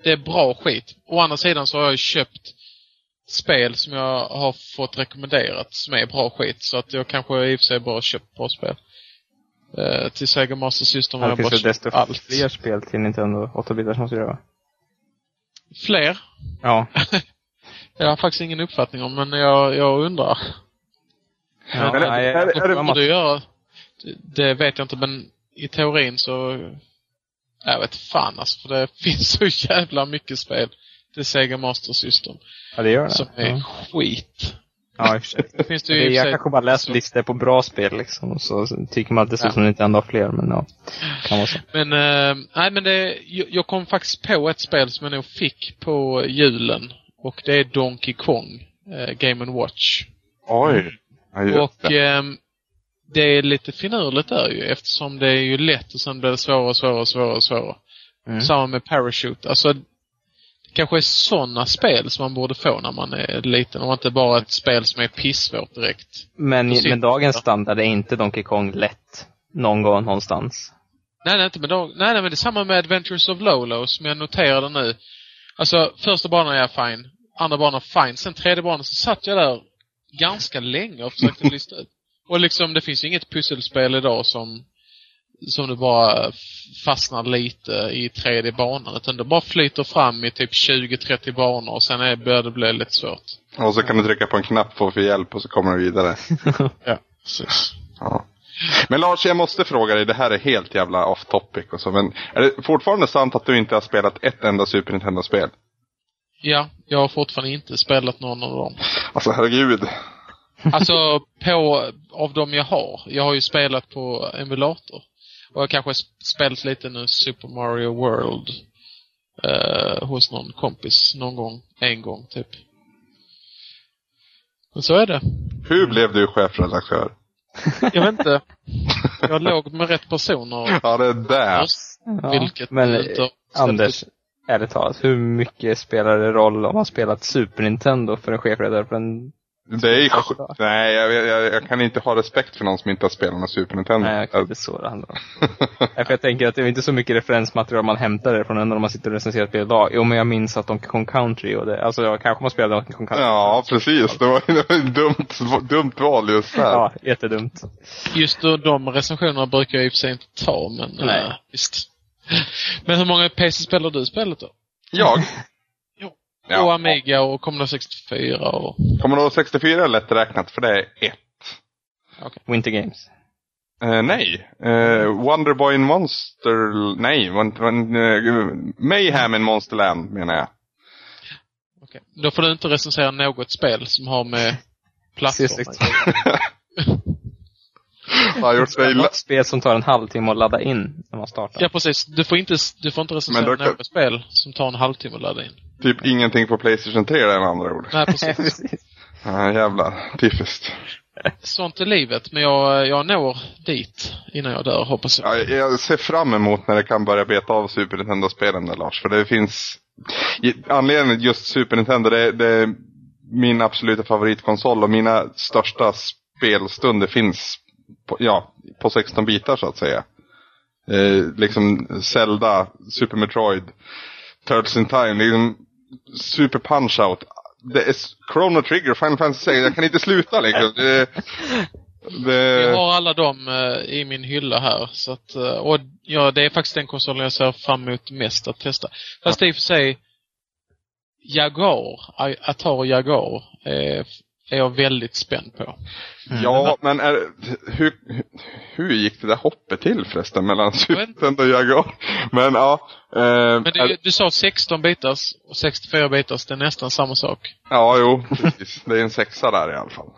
det är bra skit. Å andra sidan så har jag ju köpt spel som jag har fått rekommenderat som är bra skit. Så att jag kanske i och för sig bara köpt bra spel. Eh, till Sega Master System har jag bara väl desto köpt allt. fler spel till Nintendo 8-bitars måste det vara. Fler? Ja. Jag har faktiskt ingen uppfattning om, men jag, jag undrar. ja Men nej, är- är det- Vad du gör, det, det vet jag inte, men i teorin så... Jag vet fan alltså, för det finns så jävla mycket spel till Sega Master System ja, det gör det. som är Ja. skit. Ja, i och för sig. Det finns det ju jag kanske bara läser listor på bra spel liksom. och Så tycker man att det ser ut som Nintendo har fler, men ja. Kan vara så. Men, eh, nej men det, jag, jag kom faktiskt på ett spel som jag nog fick på julen. Och det är Donkey Kong, eh, Game Watch. Oj. Ja, Och det. ehm, det är lite finurligt där ju eftersom det är ju lätt och sen blir det svårare och svårare och svårare och svårare. Mm. Samma med Parachute. Alltså, kanske är sådana spel som man borde få när man är liten och inte bara ett spel som är pissvårt direkt. Men med dagens standard är inte Donkey Kong lätt någon gång någonstans. Nej, nej, inte med dag. Nej, nej, men det är samma med Adventures of Lolo som jag noterade nu. Alltså, första banan är fine. Andra banan fine. Sen tredje banan så satt jag där ganska länge och försökte lista ut. Och liksom, det finns ju inget pusselspel idag som som du bara fastnar lite i tredje banan. Utan det bara flyter fram i typ 20-30 banor och sen är, börjar det bli lite svårt. Och så kan du trycka på en knapp för att få hjälp och så kommer du vidare. Ja, precis. Ja. Men Lars, jag måste fråga dig, det här är helt jävla off topic och så, men är det fortfarande sant att du inte har spelat ett enda Super Nintendo-spel? Ja, jag har fortfarande inte spelat någon av dem. Alltså herregud. Alltså, på, av dem jag har. Jag har ju spelat på emulator. Och jag har kanske sp- spelat lite nu Super Mario World. eh, hos någon kompis någon gång. En gång, typ. Men så är det. Hur blev du chefredaktör? Jag vet inte. Jag låg med rätt personer. Ja, det är där. Ja, vilket men inte har Anders, ärligt talat, hur mycket spelar det roll om man spelat Super Nintendo för en chefredare för en... Det är sj- Nej, jag, jag, jag kan inte ha respekt för någon som inte har spelat någon Super Nintendo. Nej, det är så det handlar om. För jag tänker att det är inte så mycket referensmaterial man hämtar än när man sitter och recenserar spel idag. Jo, men jag minns att Donkey Kong Country och det, alltså jag kanske man spelade Donkey Kong Country. Ja, precis. Det var, det var ett dumt, dumt val just här. Ja, jättedumt. Just då, de recensionerna brukar jag i och för sig inte ta, men Nej. eh, visst. Men hur många PC-spel har du spelat då? Jag? Jo. Och Ja. Amiga och Commodore 64 och... Commodore 64 är lätt räknat för det är ett. Winter Games. Eh, nej. Eh, Wonderboy in Monster... Nej, eh, Mayhem in Monsterland menar jag. Okej. Då får du inte recensera något spel som har med plattformar C64. Har gjort dig illa? Något spel som tar en halvtimme att ladda in när man startar. Ja, precis. Du får inte, du får inte recensera då kan- något spel som tar en halvtimme att ladda in. Typ ingenting på Playstation 3 med andra ord. Nej, precis. Ja, jävlar. Typiskt. Sånt är livet, men jag, jag når dit innan jag dör, hoppas jag. Ja, jag ser fram emot när det kan börja beta av Super Nintendo-spelen där Lars. För det finns... Anledningen till just Super Nintendo, det, det är min absoluta favoritkonsol och mina största spelstunder finns på, ja, på 16 bitar så att säga. Eh, liksom Zelda, Super Metroid, Turtles in Time, liksom Super Punch-Out. Det är Chrono Trigger, Final Fantasy 6, jag kan inte sluta liksom. Det, det, Jag har alla dem eh, i min hylla här. Så att, eh, och ja, det är faktiskt den konsolen jag ser fram emot mest att testa. Fast i och för sig, Jaguar, Atari Jaguar, är, är jag väldigt spänd på. Ja, men är, hur, hur gick det där hoppet till förresten mellan Nintendo och Jaguar? Men ja. Eh, Men det, är, du sa 16 bitars och 64 bitars, det är nästan samma sak. ja, jo, precis. Det är en sexa där i alla fall.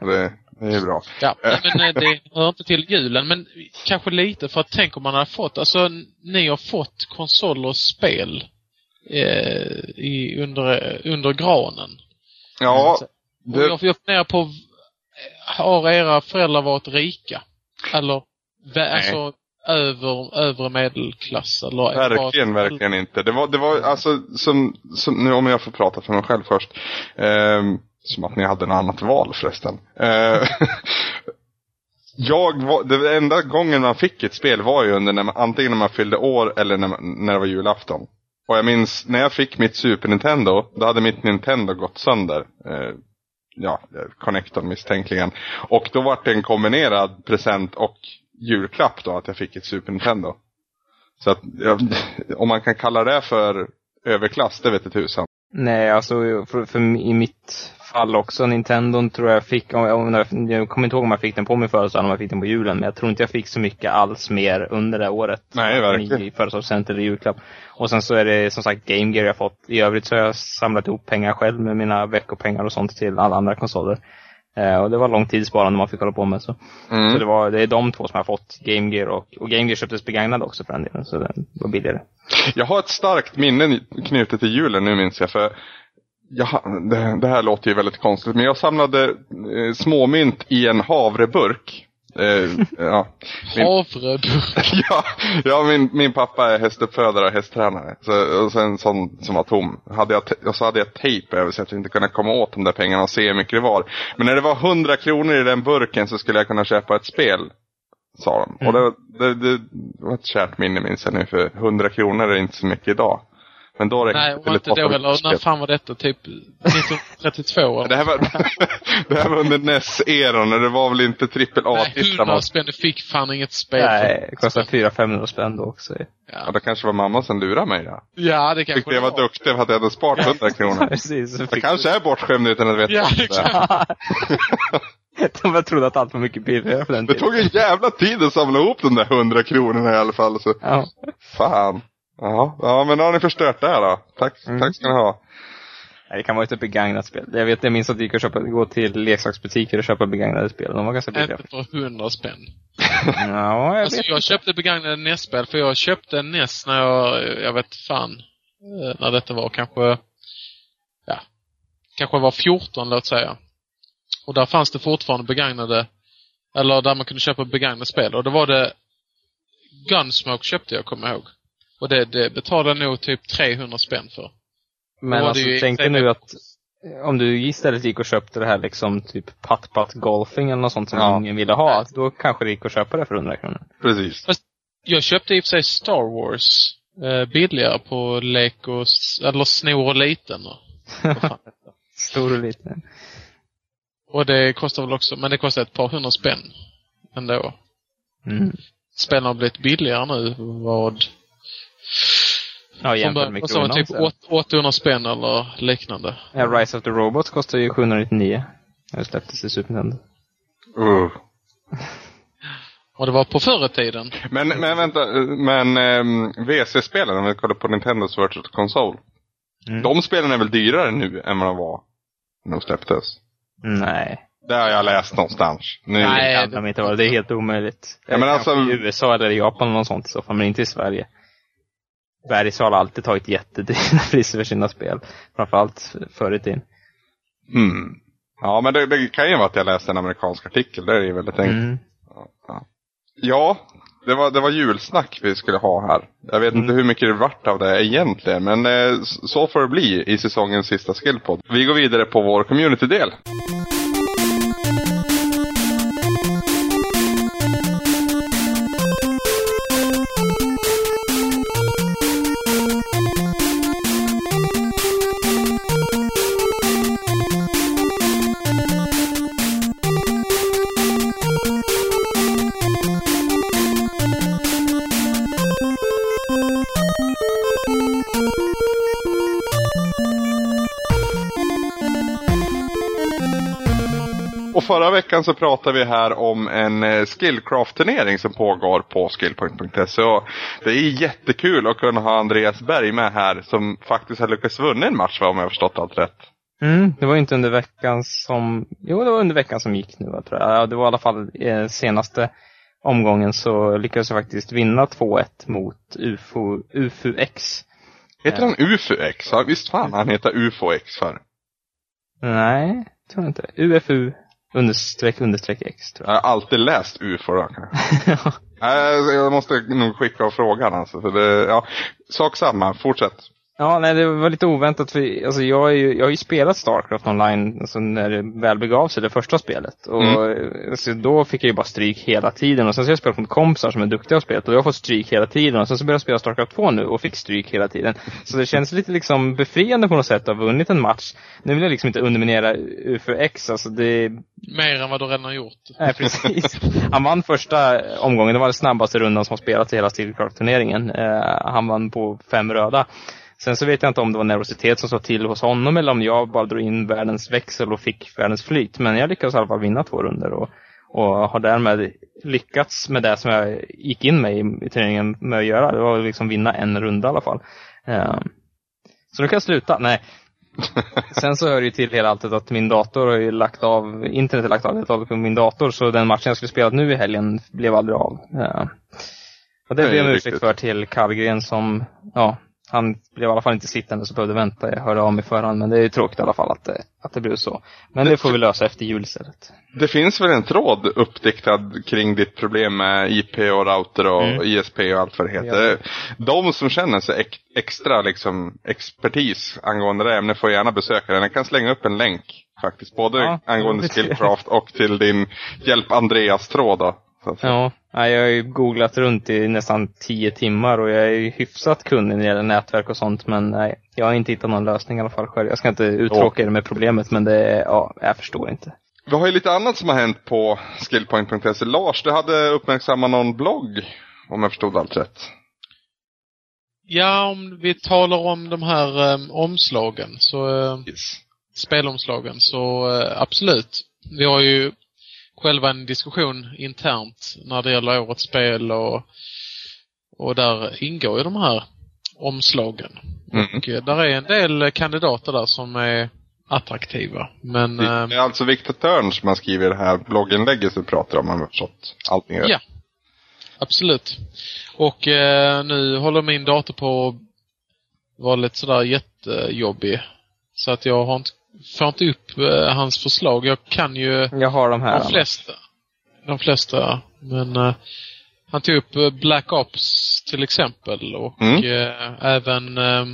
Det, det är bra. Ja, men eh, det hör inte till julen, men kanske lite för att tänk om man hade fått, alltså ni har fått konsoler och spel eh, i, under, under granen. Ja, Och det, jag, jag funderar på, har era föräldrar varit rika? Eller, vä- alltså, över, övre medelklass? Eller verkligen, var- verkligen inte. Det var, det var alltså, som, som, nu om jag får prata för mig själv först. Ehm, som att ni hade något annat val förresten. Eh, jag var, det enda gången man fick ett spel var ju under när man, antingen när man fyllde år eller när, när det var julafton. Och jag minns när jag fick mitt Super Nintendo, då hade mitt Nintendo gått sönder. Eh, ja, connectorn misstänkligen. Och då var det en kombinerad present och julklapp då att jag fick ett Super Nintendo. Så att, ja, om man kan kalla det för överklass, det vet jag tusan. Nej, alltså för, för i mitt fall också, Nintendo tror jag fick, om, om, jag kommer inte ihåg om jag fick den på min födelsedag eller om jag fick den på julen, men jag tror inte jag fick så mycket alls mer under det året. Nej, verkligen. I födelsedagspresent eller julklapp. Och sen så är det som sagt Game Gear jag fått. I övrigt så har jag samlat ihop pengar själv med mina veckopengar och sånt till alla andra konsoler. Eh, och det var lång tidssparande man fick hålla på med. Så, Mm. så det, var, det är de två som har fått, Game Gear och, och Game Gear köptes begagnad också för den delen, så det var billigare. Jag har ett starkt minne knutet till julen nu minns jag. För jag, det, det här låter ju väldigt konstigt. Men jag samlade eh, småmynt i en havreburk. Eh, ja. Min, Havreburk. ja, ja min, min pappa är hästuppfödare och hästtränare. Så, och så en sån som var tom. Hade jag, och så hade jag tejp över så att jag inte kunde komma åt de där pengarna och se hur mycket det var. Men när det var 100 kronor i den burken så skulle jag kunna köpa ett spel. Sa de. Och det, det, det var ett kärt minne minns jag nu. För 100 kronor är inte så mycket idag. Men då räckte Nej, det var till ett inte då åtta eller när fan var detta? Typ 1932 eller? Det här var, det här var under NES-eran och det var väl inte trippel Nej, A-titlar. 100 spänn, du fick fan inget spel Nej, det kostar 400-500 spänn då också. Ja, Ja, det kanske var mamma som lurade mig ja. ja det kanske Tyckte jag var duktig för att jag hade sparat 100 kronor. Precis. Jag kanske är bortskämd utan att veta Ja, det. De bara trodde att allt var mycket billigare på den Det tiden. tog en jävla tid att samla ihop de där 100 kronorna i alla fall. Så. Ja. Fan. Ja, ja, men då har ni förstört det här då. Tack, Mm. tack ska ni ha. Nej, Det kan vara ett begagnat spel. Jag vet, jag minns att det gick köpa, gå till leksaksbutiker och köpa begagnade spel. De var ganska billiga. Inte för 100 spänn. Ja, jag Alltså vet jag köpte begagnade NES-spel för jag köpte en NES när jag, jag vet fan, eh, när detta var kanske, ja, kanske var 14 låt säga. Och där fanns det fortfarande begagnade, eller där man kunde köpa begagnade spel. Och då var det Gunsmoke köpte jag, kommer jag ihåg. Och det, det betalade nog typ 300 spänn för. Men alltså, tänk dig nu att om du istället gick och köpte det här liksom typ putt-putt golfing eller något sånt som Ja. ingen ville ha, då kanske det gick att köpa det för 100 kronor. Precis. Jag köpte i och för sig Star Wars eh, billigare på lek och, eller snor och liten. Och. Stor och liten. och det kostar väl också, men det kostar ett par hundra spänn ändå. Mm. Spelen har blivit billigare nu. Vad? Ja, jämfört början med kostade de kronan. typ så. åt- 800 spänn eller liknande. Ja, Rise of the Robots kostar ju 799. Det släpptes i Super Nintendo. Uh. Och det var på förr i tiden. Men, men vänta, men um, VC-spelen, om vi kollar på Nintendos Virtual Console. Mm. De spelen är väl dyrare nu än vad de var när de släpptes? Nej. Det har jag läst någonstans. Nu. Nej, det kan de inte vara. Det är helt omöjligt. Ja, men alltså- I USA eller i Japan eller något sånt i så fall, men inte i Sverige. Bergs har alltid tagit jättedyra priser för sina spel. Framförallt förr i tiden. Mm. Ja, men det, det kan ju vara att jag läste en amerikansk artikel. Det är ju väldigt enkelt. Mm. Ja, det var, det var julsnack vi skulle ha här. Jag vet inte hur mycket det vart av det egentligen, men eh, så får det bli i säsongens sista skillpod. Vi går vidare på vår community-del. Så pratade vi här om en eh, Skillcraft-turnering som pågår på skillpoint.se. Det är jättekul att kunna ha Andreas Berg med här som faktiskt har lyckats vinna en match va, om jag har förstått allt rätt. Mm, det var inte under veckan som, jo det var under veckan som gick nu tror jag. Ja, Det var i alla fall eh, senaste omgången så lyckades jag faktiskt vinna 2-1 mot UFO, UFUX. Heter han UFOX? Ja, visst fan han heter UFOX för. Nej, tror jag inte. UFU understreck understreck X tror Jag har alltid läst UFO då kanske. jag. Jag måste nog skicka av frågan alltså. För det, ja, sak samma, fortsätt. Ja, nej, det var lite oväntat för alltså, jag, ju, jag har ju spelat Starcraft online alltså, när det väl begav sig, det första spelet. Och alltså, då fick jag ju bara stryk hela tiden. Och sen så har jag spelat mot kompisar som är duktiga på spelet och jag har fått stryk hela tiden. Och sen så började jag spela Starcraft 2 nu och fick stryk hela tiden. Så det känns lite liksom befriande på något sätt att ha vunnit en match. Nu vill jag liksom inte underminera UFX, alltså det Mer än vad du redan har gjort. Nej, precis. Han vann första omgången. Det var den snabbaste rundan som har spelats i hela Steelcraft-turneringen. Eh, han vann på fem röda. Sen så vet jag inte om det var nervositet som sa till hos honom eller om jag bara drog in världens växel och fick världens flyt. Men jag lyckades i alla fall vinna två runder och, och har därmed lyckats med det som jag gick in med i, i turneringen med att göra. Det var liksom vinna en runda i alla fall. Eh, så nu kan jag sluta. Nej, Sen så hör det ju till hela alltet att min dator har ju lagt av, internet är lagt av helt och hållet på min dator så den matchen jag skulle spela nu i helgen blev aldrig av. Ja. Och det blev jag ju ursäkt för till Karlgren som, ja, han blev i alla fall inte sittande så behövde vänta. Jag hörde av mig förhand men det är ju tråkigt i alla fall att det, att det blev så. Men det får vi lösa efter jul istället. Det finns väl en tråd uppdiktad kring ditt problem med IP och router och Mm. ISP och allt vad det heter. De som känner sig ex- extra liksom expertis angående det ämnet får gärna besöka den. Jag kan slänga upp en länk faktiskt. Både Ja, angående det. Skillcraft och till din Hjälp Andreas-tråd då. Ja, nej, jag har ju googlat runt i nästan tio timmar och jag är ju hyfsat kunnig när det gäller nätverk och sånt men nej, jag har inte hittat någon lösning i alla fall själv. Jag ska inte uttråka er med problemet men det, ja, jag förstår inte. Vi har ju lite annat som har hänt på skillpoint.se. Lars, du hade uppmärksammat någon blogg. Om jag förstod allt rätt. Ja, om vi talar om de här um, omslagen, så eh, spelomslagen, så eh, absolut. Vi har ju själva en diskussion internt när det gäller årets spel och, och där ingår ju de här omslagen. Mm. Och eh, där är en del kandidater där som är attraktiva. Men eh, Det är alltså Viktor Törn som har skrivit det här blogginlägget som vi pratar om, om jag har förstått allting rätt. Ja. absolut. Och eh, nu håller min dator på att vara lite sådär jättejobbig. Så att jag har inte, får inte upp eh, hans förslag. Jag kan ju Jag har de här. de flesta. De flesta. Men eh, han tog upp eh, Black Ops till exempel och Mm. eh, även eh,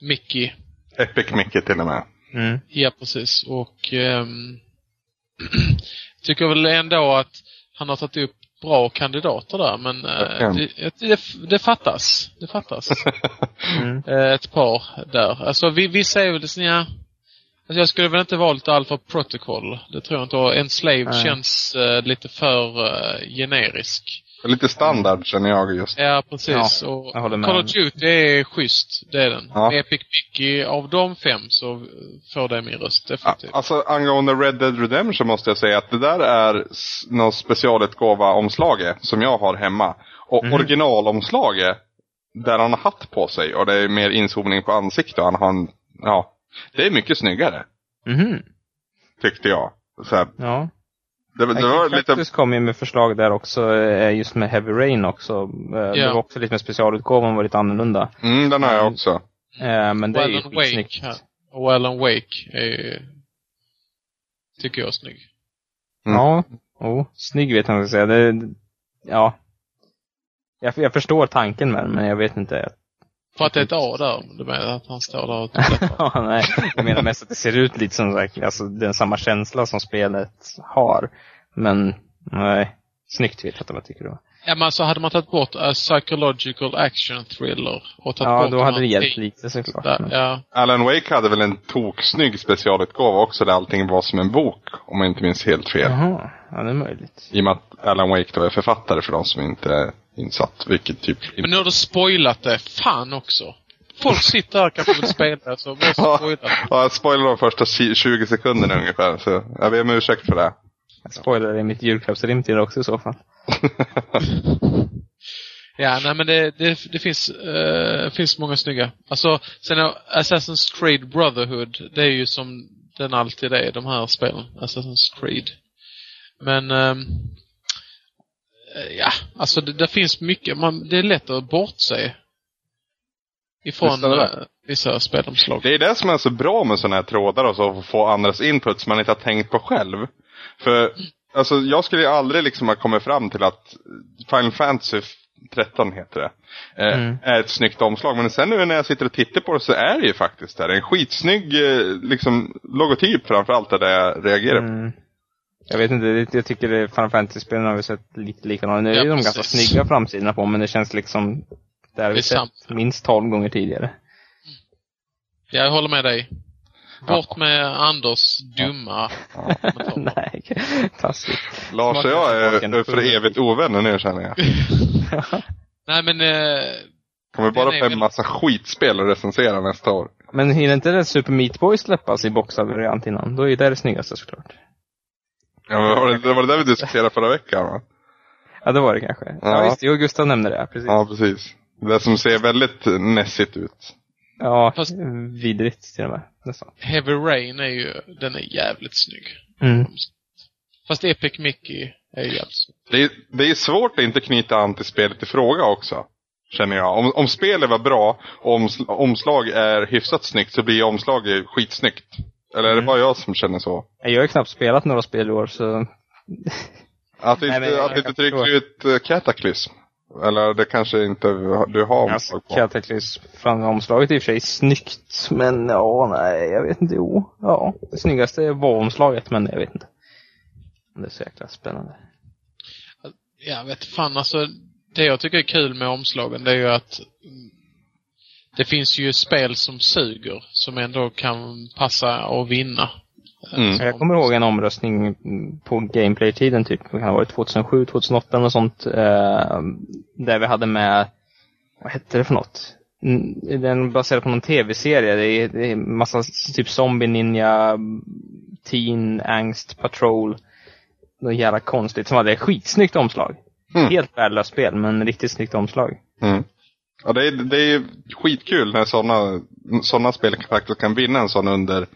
Mickey. Epic Mickey till och med. Mm. Ja, precis. Och ehm, tycker väl ändå att han har tagit upp bra kandidater där, men eh, det, det, det fattas. Det fattas Mm. eh, ett par där. Alltså vi, vissa är väl såna, alltså, jag skulle väl inte valt Alpha Protocol. Det tror jag inte. Och Enslave Nej. känns eh, lite för eh, generisk. Lite standard känner jag just. Ja, precis. Ja, och. Call of Duty är schysst, det är den. Ja. Epic Mickey, av de fem så får det min röst, Ja, definitivt. Alltså angående Red Dead Redemption måste jag säga att det där är någon specialutgåva omslaget som jag har hemma. Och Mhm. originalomslaget, där han har hatt på sig och det är mer inzoomning på ansiktet och han har en, ja, det är mycket snyggare. Mhm. Tyckte jag. Så här, Ja. det, det var lite, kom ju med förslag där också, eh, just med Heavy Rain också. Eh, Det Ja. var också lite med specialutgåvan var lite annorlunda. mm, den har jag också. Eh, Men det är ju Wake skitsnyggt. här. Och Alan Wake är tycker jag är snygg. Mm. Ja, oh, snygg vet jag inte vad jag ska säga. Det, ja. Jag, jag förstår tanken med den, men jag vet inte. För att det är ett A där, du menar att han står där och. Ja, nej, jag menar mest att det ser ut lite som alltså, den samma känsla som spelet har. Men, nej. Snyggt vet jag vad jag tycker då. Ja men alltså hade man tagit bort a psychological action thriller och tagit Ja, bort då de hade det hjälpt lite såklart. där, Ja, Alan Wake hade väl en toksnygg specialutgåva också där allting var som en bok. Om jag inte minns helt fel. Jaha, ja det är möjligt. I och med att Alan Wake då är författare för de som inte insatt. Vilket typ men nu har du spoilat det. Fan också. Folk sitter här kanske vill spela, så så Ja, spoilat. ja, jag spoilade de första 20 sekunderna ungefär. Så jag ber om ursäkt för det. Jag spoilar i mitt julklappsrim till det också i så fall. Ja, nej men det, det, det finns, eh, finns många snygga. Alltså, sen är Assassin's Creed Brotherhood, det är ju som den alltid är, de här spelen. Assassin's Creed. Men, eh, ja, alltså det, det finns mycket, man, det är lätt att bortse ifrån är det det. eh, vissa spelomslag. Det är det som är så bra med sådana här trådar och så, att få andras input som man inte har tänkt på själv. För alltså, jag skulle ju aldrig liksom ha kommit fram till att Final Fantasy 13 heter det. Eh, Mm. Är ett snyggt omslag. Men sen nu när jag sitter och tittar på det så är det ju faktiskt det. Det är en skitsnygg eh, liksom, logotyp framförallt där jag reagerar på. Mm. Jag vet inte, det- jag tycker det Final Fantasy-spelen har vi sett lite likadana. Nu är Ja, de precis. ganska snygga framsidorna på, men det känns liksom, där har Det vi sant. sett minst 12 gånger tidigare. Ja, jag håller med dig. Bort med Anders dumma kommentarer. Nej, taskigt. Lars och jag är för evigt ovänner nu känner jag. Nej men, eh, Kommer bara få en massa skitspel att recensera nästa år. Men hinner inte det Super Meat Boy släppas i boxad variant innan? Då är det det snyggaste såklart. Ja, men var det, det var det där vi diskuterade förra veckan va? Ja, det var det kanske. Ja, Ja. visst. Jo, Gustav nämnde det, precis. Ja, precis. Det som ser väldigt nässigt ut. Ja, Fast- vidrigt till och med. Nästan. Heavy Rain är ju, den är jävligt snygg. Mm. Fast Epic Mickey är ju jävligt snygg. Det är, det är svårt att inte knyta an till spelet i fråga också. Känner jag. Om, om spelet var bra och oms, omslag är hyfsat snyggt så blir omslaget skitsnyggt. Eller är det Mm. bara jag som känner så? Jag har ju knappt spelat några spel i år, så... Att Nej, inte, jag- att inte förstå. ut uh, Cataclysm. Eller det kanske inte du har omslag på. Cataclysm från omslaget i och för sig snyggt, men ja, nej, jag vet inte. Jo, ja. Det snyggaste var omslaget, men jag vet inte. Det är så jäkla spännande. Jag vet fan alltså, det jag tycker är kul med omslagen det är ju att det finns ju spel som suger, som ändå kan passa och vinna. Mm. Jag kommer ihåg en omröstning på gameplay-tiden, typ, det kan ha varit 2007, 2008 och sånt, eh, där vi hade med, vad hette det för något? Den baserad på någon tv-serie. Det är, det är massa typ zombie ninja, teen angst patrol. Något jävla konstigt som hade ett skitsnyggt omslag. Mm. Helt värdelöst spel, men riktigt snyggt omslag. Mm. Ja, det är, det är skitkul när sådana såna spel faktiskt kan vinna en sån under,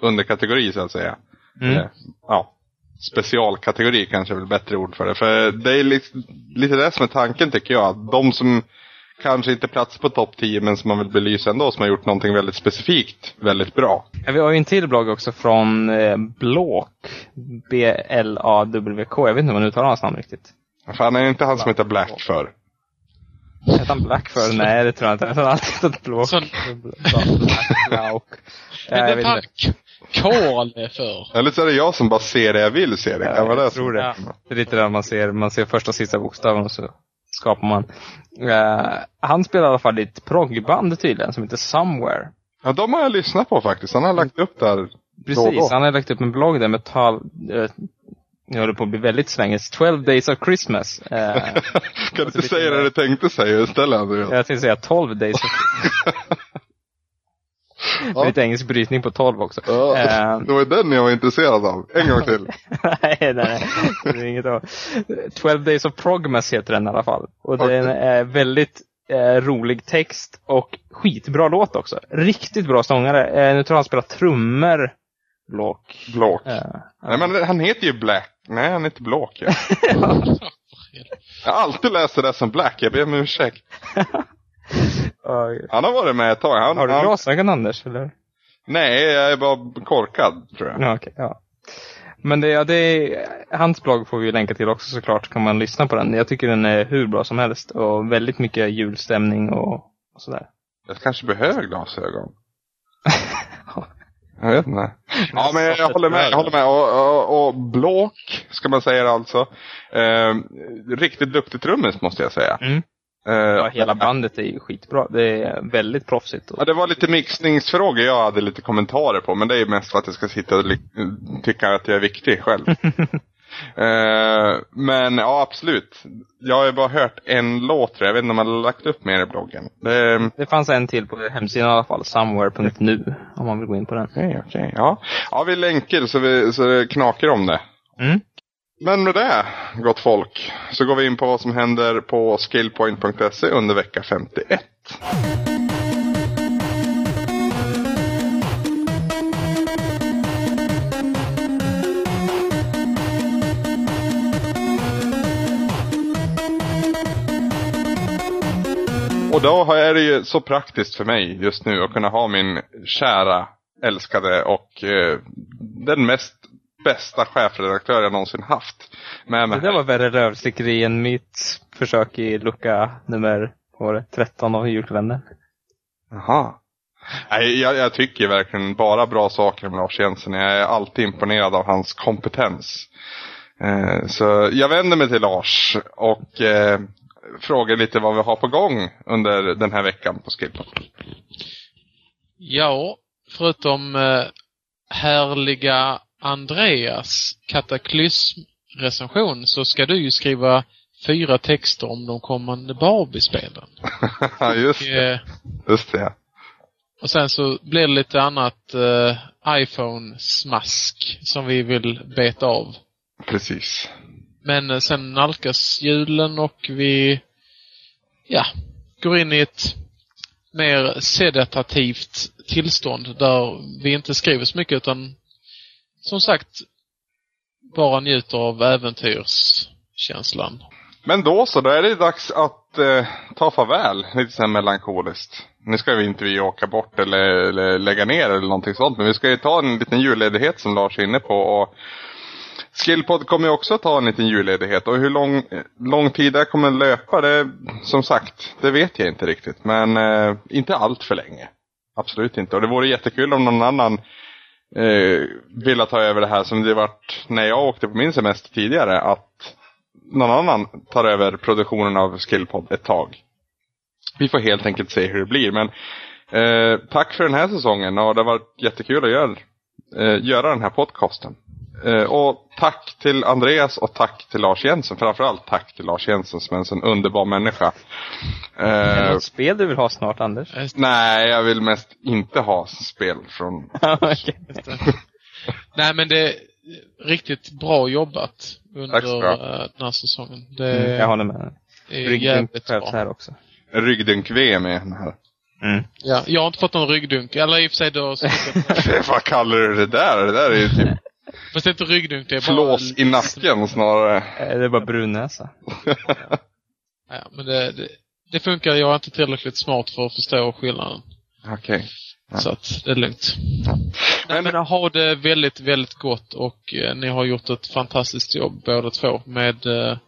underkategori så att säga. Mm. Eh, Ja, specialkategori kanske är väl bättre ord för det. För det är lite, lite det som är tanken tycker jag. Att De som kanske inte platsar på topp 10 men som man vill belysa ändå, som har gjort någonting väldigt specifikt väldigt bra. Ja, vi har ju en till blogg också från eh, Blåk. B-L-A-W-K. Jag vet inte om man uttalar hans namn riktigt. Fan, är det inte han som heter Black för? Hette han Black för? Nej, det tror jag inte. Han har alltid hetat Blåk. Sån- Black, jag Men vet det Karl är för. Eller så är det jag som bara ser det jag vill se. Det Ja, det jag som- tror det. Ja. Det är lite där man ser, man ser första och sista bokstaven och så skapar man. Eh, han spelar i alla fall i ett proggband tydligen som heter Somewhere. Ja, de har jag lyssnat på faktiskt. Han har lagt upp där. Då Precis, då. han har lagt upp en blogg där med tal, eh, Nu håller på att bli väldigt svängigt. 12 days of Christmas. Eh, kan du Alltså, inte lite säga det du tänkte säga istället Andreas? jag tänkte säga 12 days of Christmas. Ja. Lite engelsk brytning på 12 också. Ja, Eh, det var den jag var intresserad av. En gång till. nej, nej, nej. Det är inget av. 12 Days of Progmas heter den i alla fall. Och Okej. den är väldigt eh, rolig text och skitbra låt också. Riktigt bra sångare. Eh, nu tror jag han spelar trummor. Block. Block. Eh, Nej men han heter ju Black. Nej han heter Block ja. Ja, Jag har alltid läst det som Black. Jag ber om ursäkt. Han har varit med ett tag. Han, har du han, glasögon Anders? Eller? Nej, jag är bara korkad tror jag. Ja, okej. ja. Men det, ja, det är, hans blogg får vi länka till också såklart. Kan man lyssna på den. Jag tycker den är hur bra som helst. Och väldigt mycket julstämning och, och sådär. Jag kanske behöver glasögon. Jag vet inte. Ja men jag, håller med. Jag håller med. Och, och, och Blåk ska man säga alltså. Eh, riktigt duktig trummis måste jag säga. Mm. Eh, Ja, hela bandet är ju skitbra. Det är väldigt proffsigt. Ja, det var lite mixningsfrågor jag hade lite kommentarer på. Men det är mest för att jag ska sitta och tycka att jag är viktig själv. Eh, men ja, absolut. Jag har ju bara hört en låt tror jag. Jag vet inte om jag har lagt upp mer i bloggen. Det, Det fanns en till på hemsidan i alla fall. Somewhere.nu. Om man vill gå in på den. Okej, okej. Ja. ja, vi länkar så, vi, så det knakar om det. Mm. Men med det, gott folk, så går vi in på vad som händer på skillpoint.se under vecka 51. Och då är det ju så praktiskt för mig just nu att kunna ha min kära, älskade och eh, den mest bästa chefredaktör jag någonsin haft med mig. Det där var värre rövslickeri än mitt försök i lucka nummer var det, 13 av julkalendern. Jaha. Nej, jag, jag tycker verkligen bara bra saker om Lars Jensen. Jag är alltid imponerad av hans kompetens. Eh, så jag vänder mig till Lars och eh, frågar lite vad vi har på gång under den här veckan på Skillpod. Ja, förutom eh, härliga Andreas kataklysmrecension så ska du ju skriva fyra texter om de kommande Barbie-spelen. Ja, just Och, det. eh, Just det. och sen så blir det lite annat eh, iPhone-smask som vi vill beta av. Precis. Men eh, sen nalkas julen och vi, ja, går in i ett mer sedativt tillstånd där vi inte skriver så mycket utan som sagt bara njuter av äventyrskänslan. Men då så, då är det dags att eh, ta farväl. Lite så här melankoliskt. Nu ska vi inte vi åka bort eller, eller lägga ner eller någonting sånt. Men vi ska ju ta en liten julledighet som Lars är inne på. Och Skillpodd kommer ju också ta en liten julledighet. Och hur lång, lång tid det kommer löpa, det som sagt, det vet jag inte riktigt. Men eh, inte allt för länge. Absolut inte. Och det vore jättekul om någon annan eh, ville ta över det här som det vart när jag åkte på min semester tidigare. Att någon annan tar över produktionen av Skillpodd ett tag. Vi får helt enkelt se hur det blir. Men eh, tack för den här säsongen och det har varit jättekul att göra, eh, göra den här podcasten. Eh, och tack till Andreas och tack till Lars Jensen. Framförallt tack till Lars Jensen som är en sån underbar människa. Är det Eh, något spel du vill ha snart Anders? Nej, jag vill mest inte ha spel från... Nej men det är riktigt bra jobbat under ha. eh, den här säsongen. Det Mm, jag håller med. är Ryggdunk jävligt bra. här också. Ryggdunk-VM är här. Mm. Ja, jag har inte fått någon ryggdunk. Eller i och för sig då. Vad kallar du det där? Det där är ju typ Fast det är inte ryggdunk, det är bara... flås i nacken snarare. Eh, Det är bara brunnäsa. Ja, men det, det, det funkar. Jag är inte tillräckligt smart för att förstå skillnaden. Okej. Ja. Så att det är lugnt. Men- Nej, men ha det väldigt, väldigt gott och eh, ni har gjort ett fantastiskt jobb båda två med eh,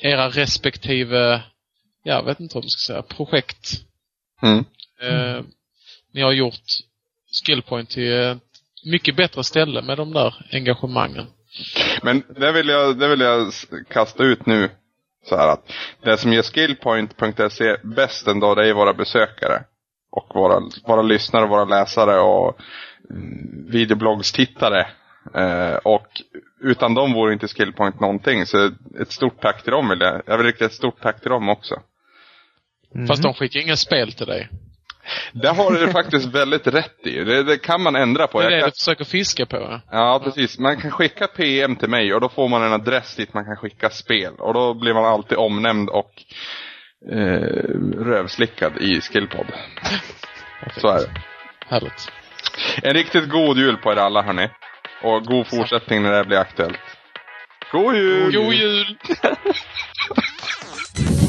era respektive, jag vet inte vad man ska säga, projekt. Mm. Eh, ni har gjort Skillpoint till ett mycket bättre ställe med de där engagemangen. Men det vill, jag, det vill jag kasta ut nu. Så här att det som gör skillpoint.se bäst ändå, det är våra besökare. Och våra, våra lyssnare, våra läsare och mm, videoblogstittare. Eh, och utan dem vore inte Skillpoint någonting. Så ett stort tack till dem vill jag. Jag vill rikta ett stort tack till dem också. Mm. Fast de skickar inga spel till dig. Det har du faktiskt väldigt rätt i. Det, det kan man ändra på. Det är Jag det kan, du försöker fiska på. ja, precis. Man kan skicka PM till mig och då får man en adress dit man kan skicka spel. Och då blir man alltid omnämnd och eh, rövslickad i Skillpod. Så är det. Härligt. En riktigt god jul på er alla hörni. Och god fortsättning när det blir aktuellt. God jul! God jul!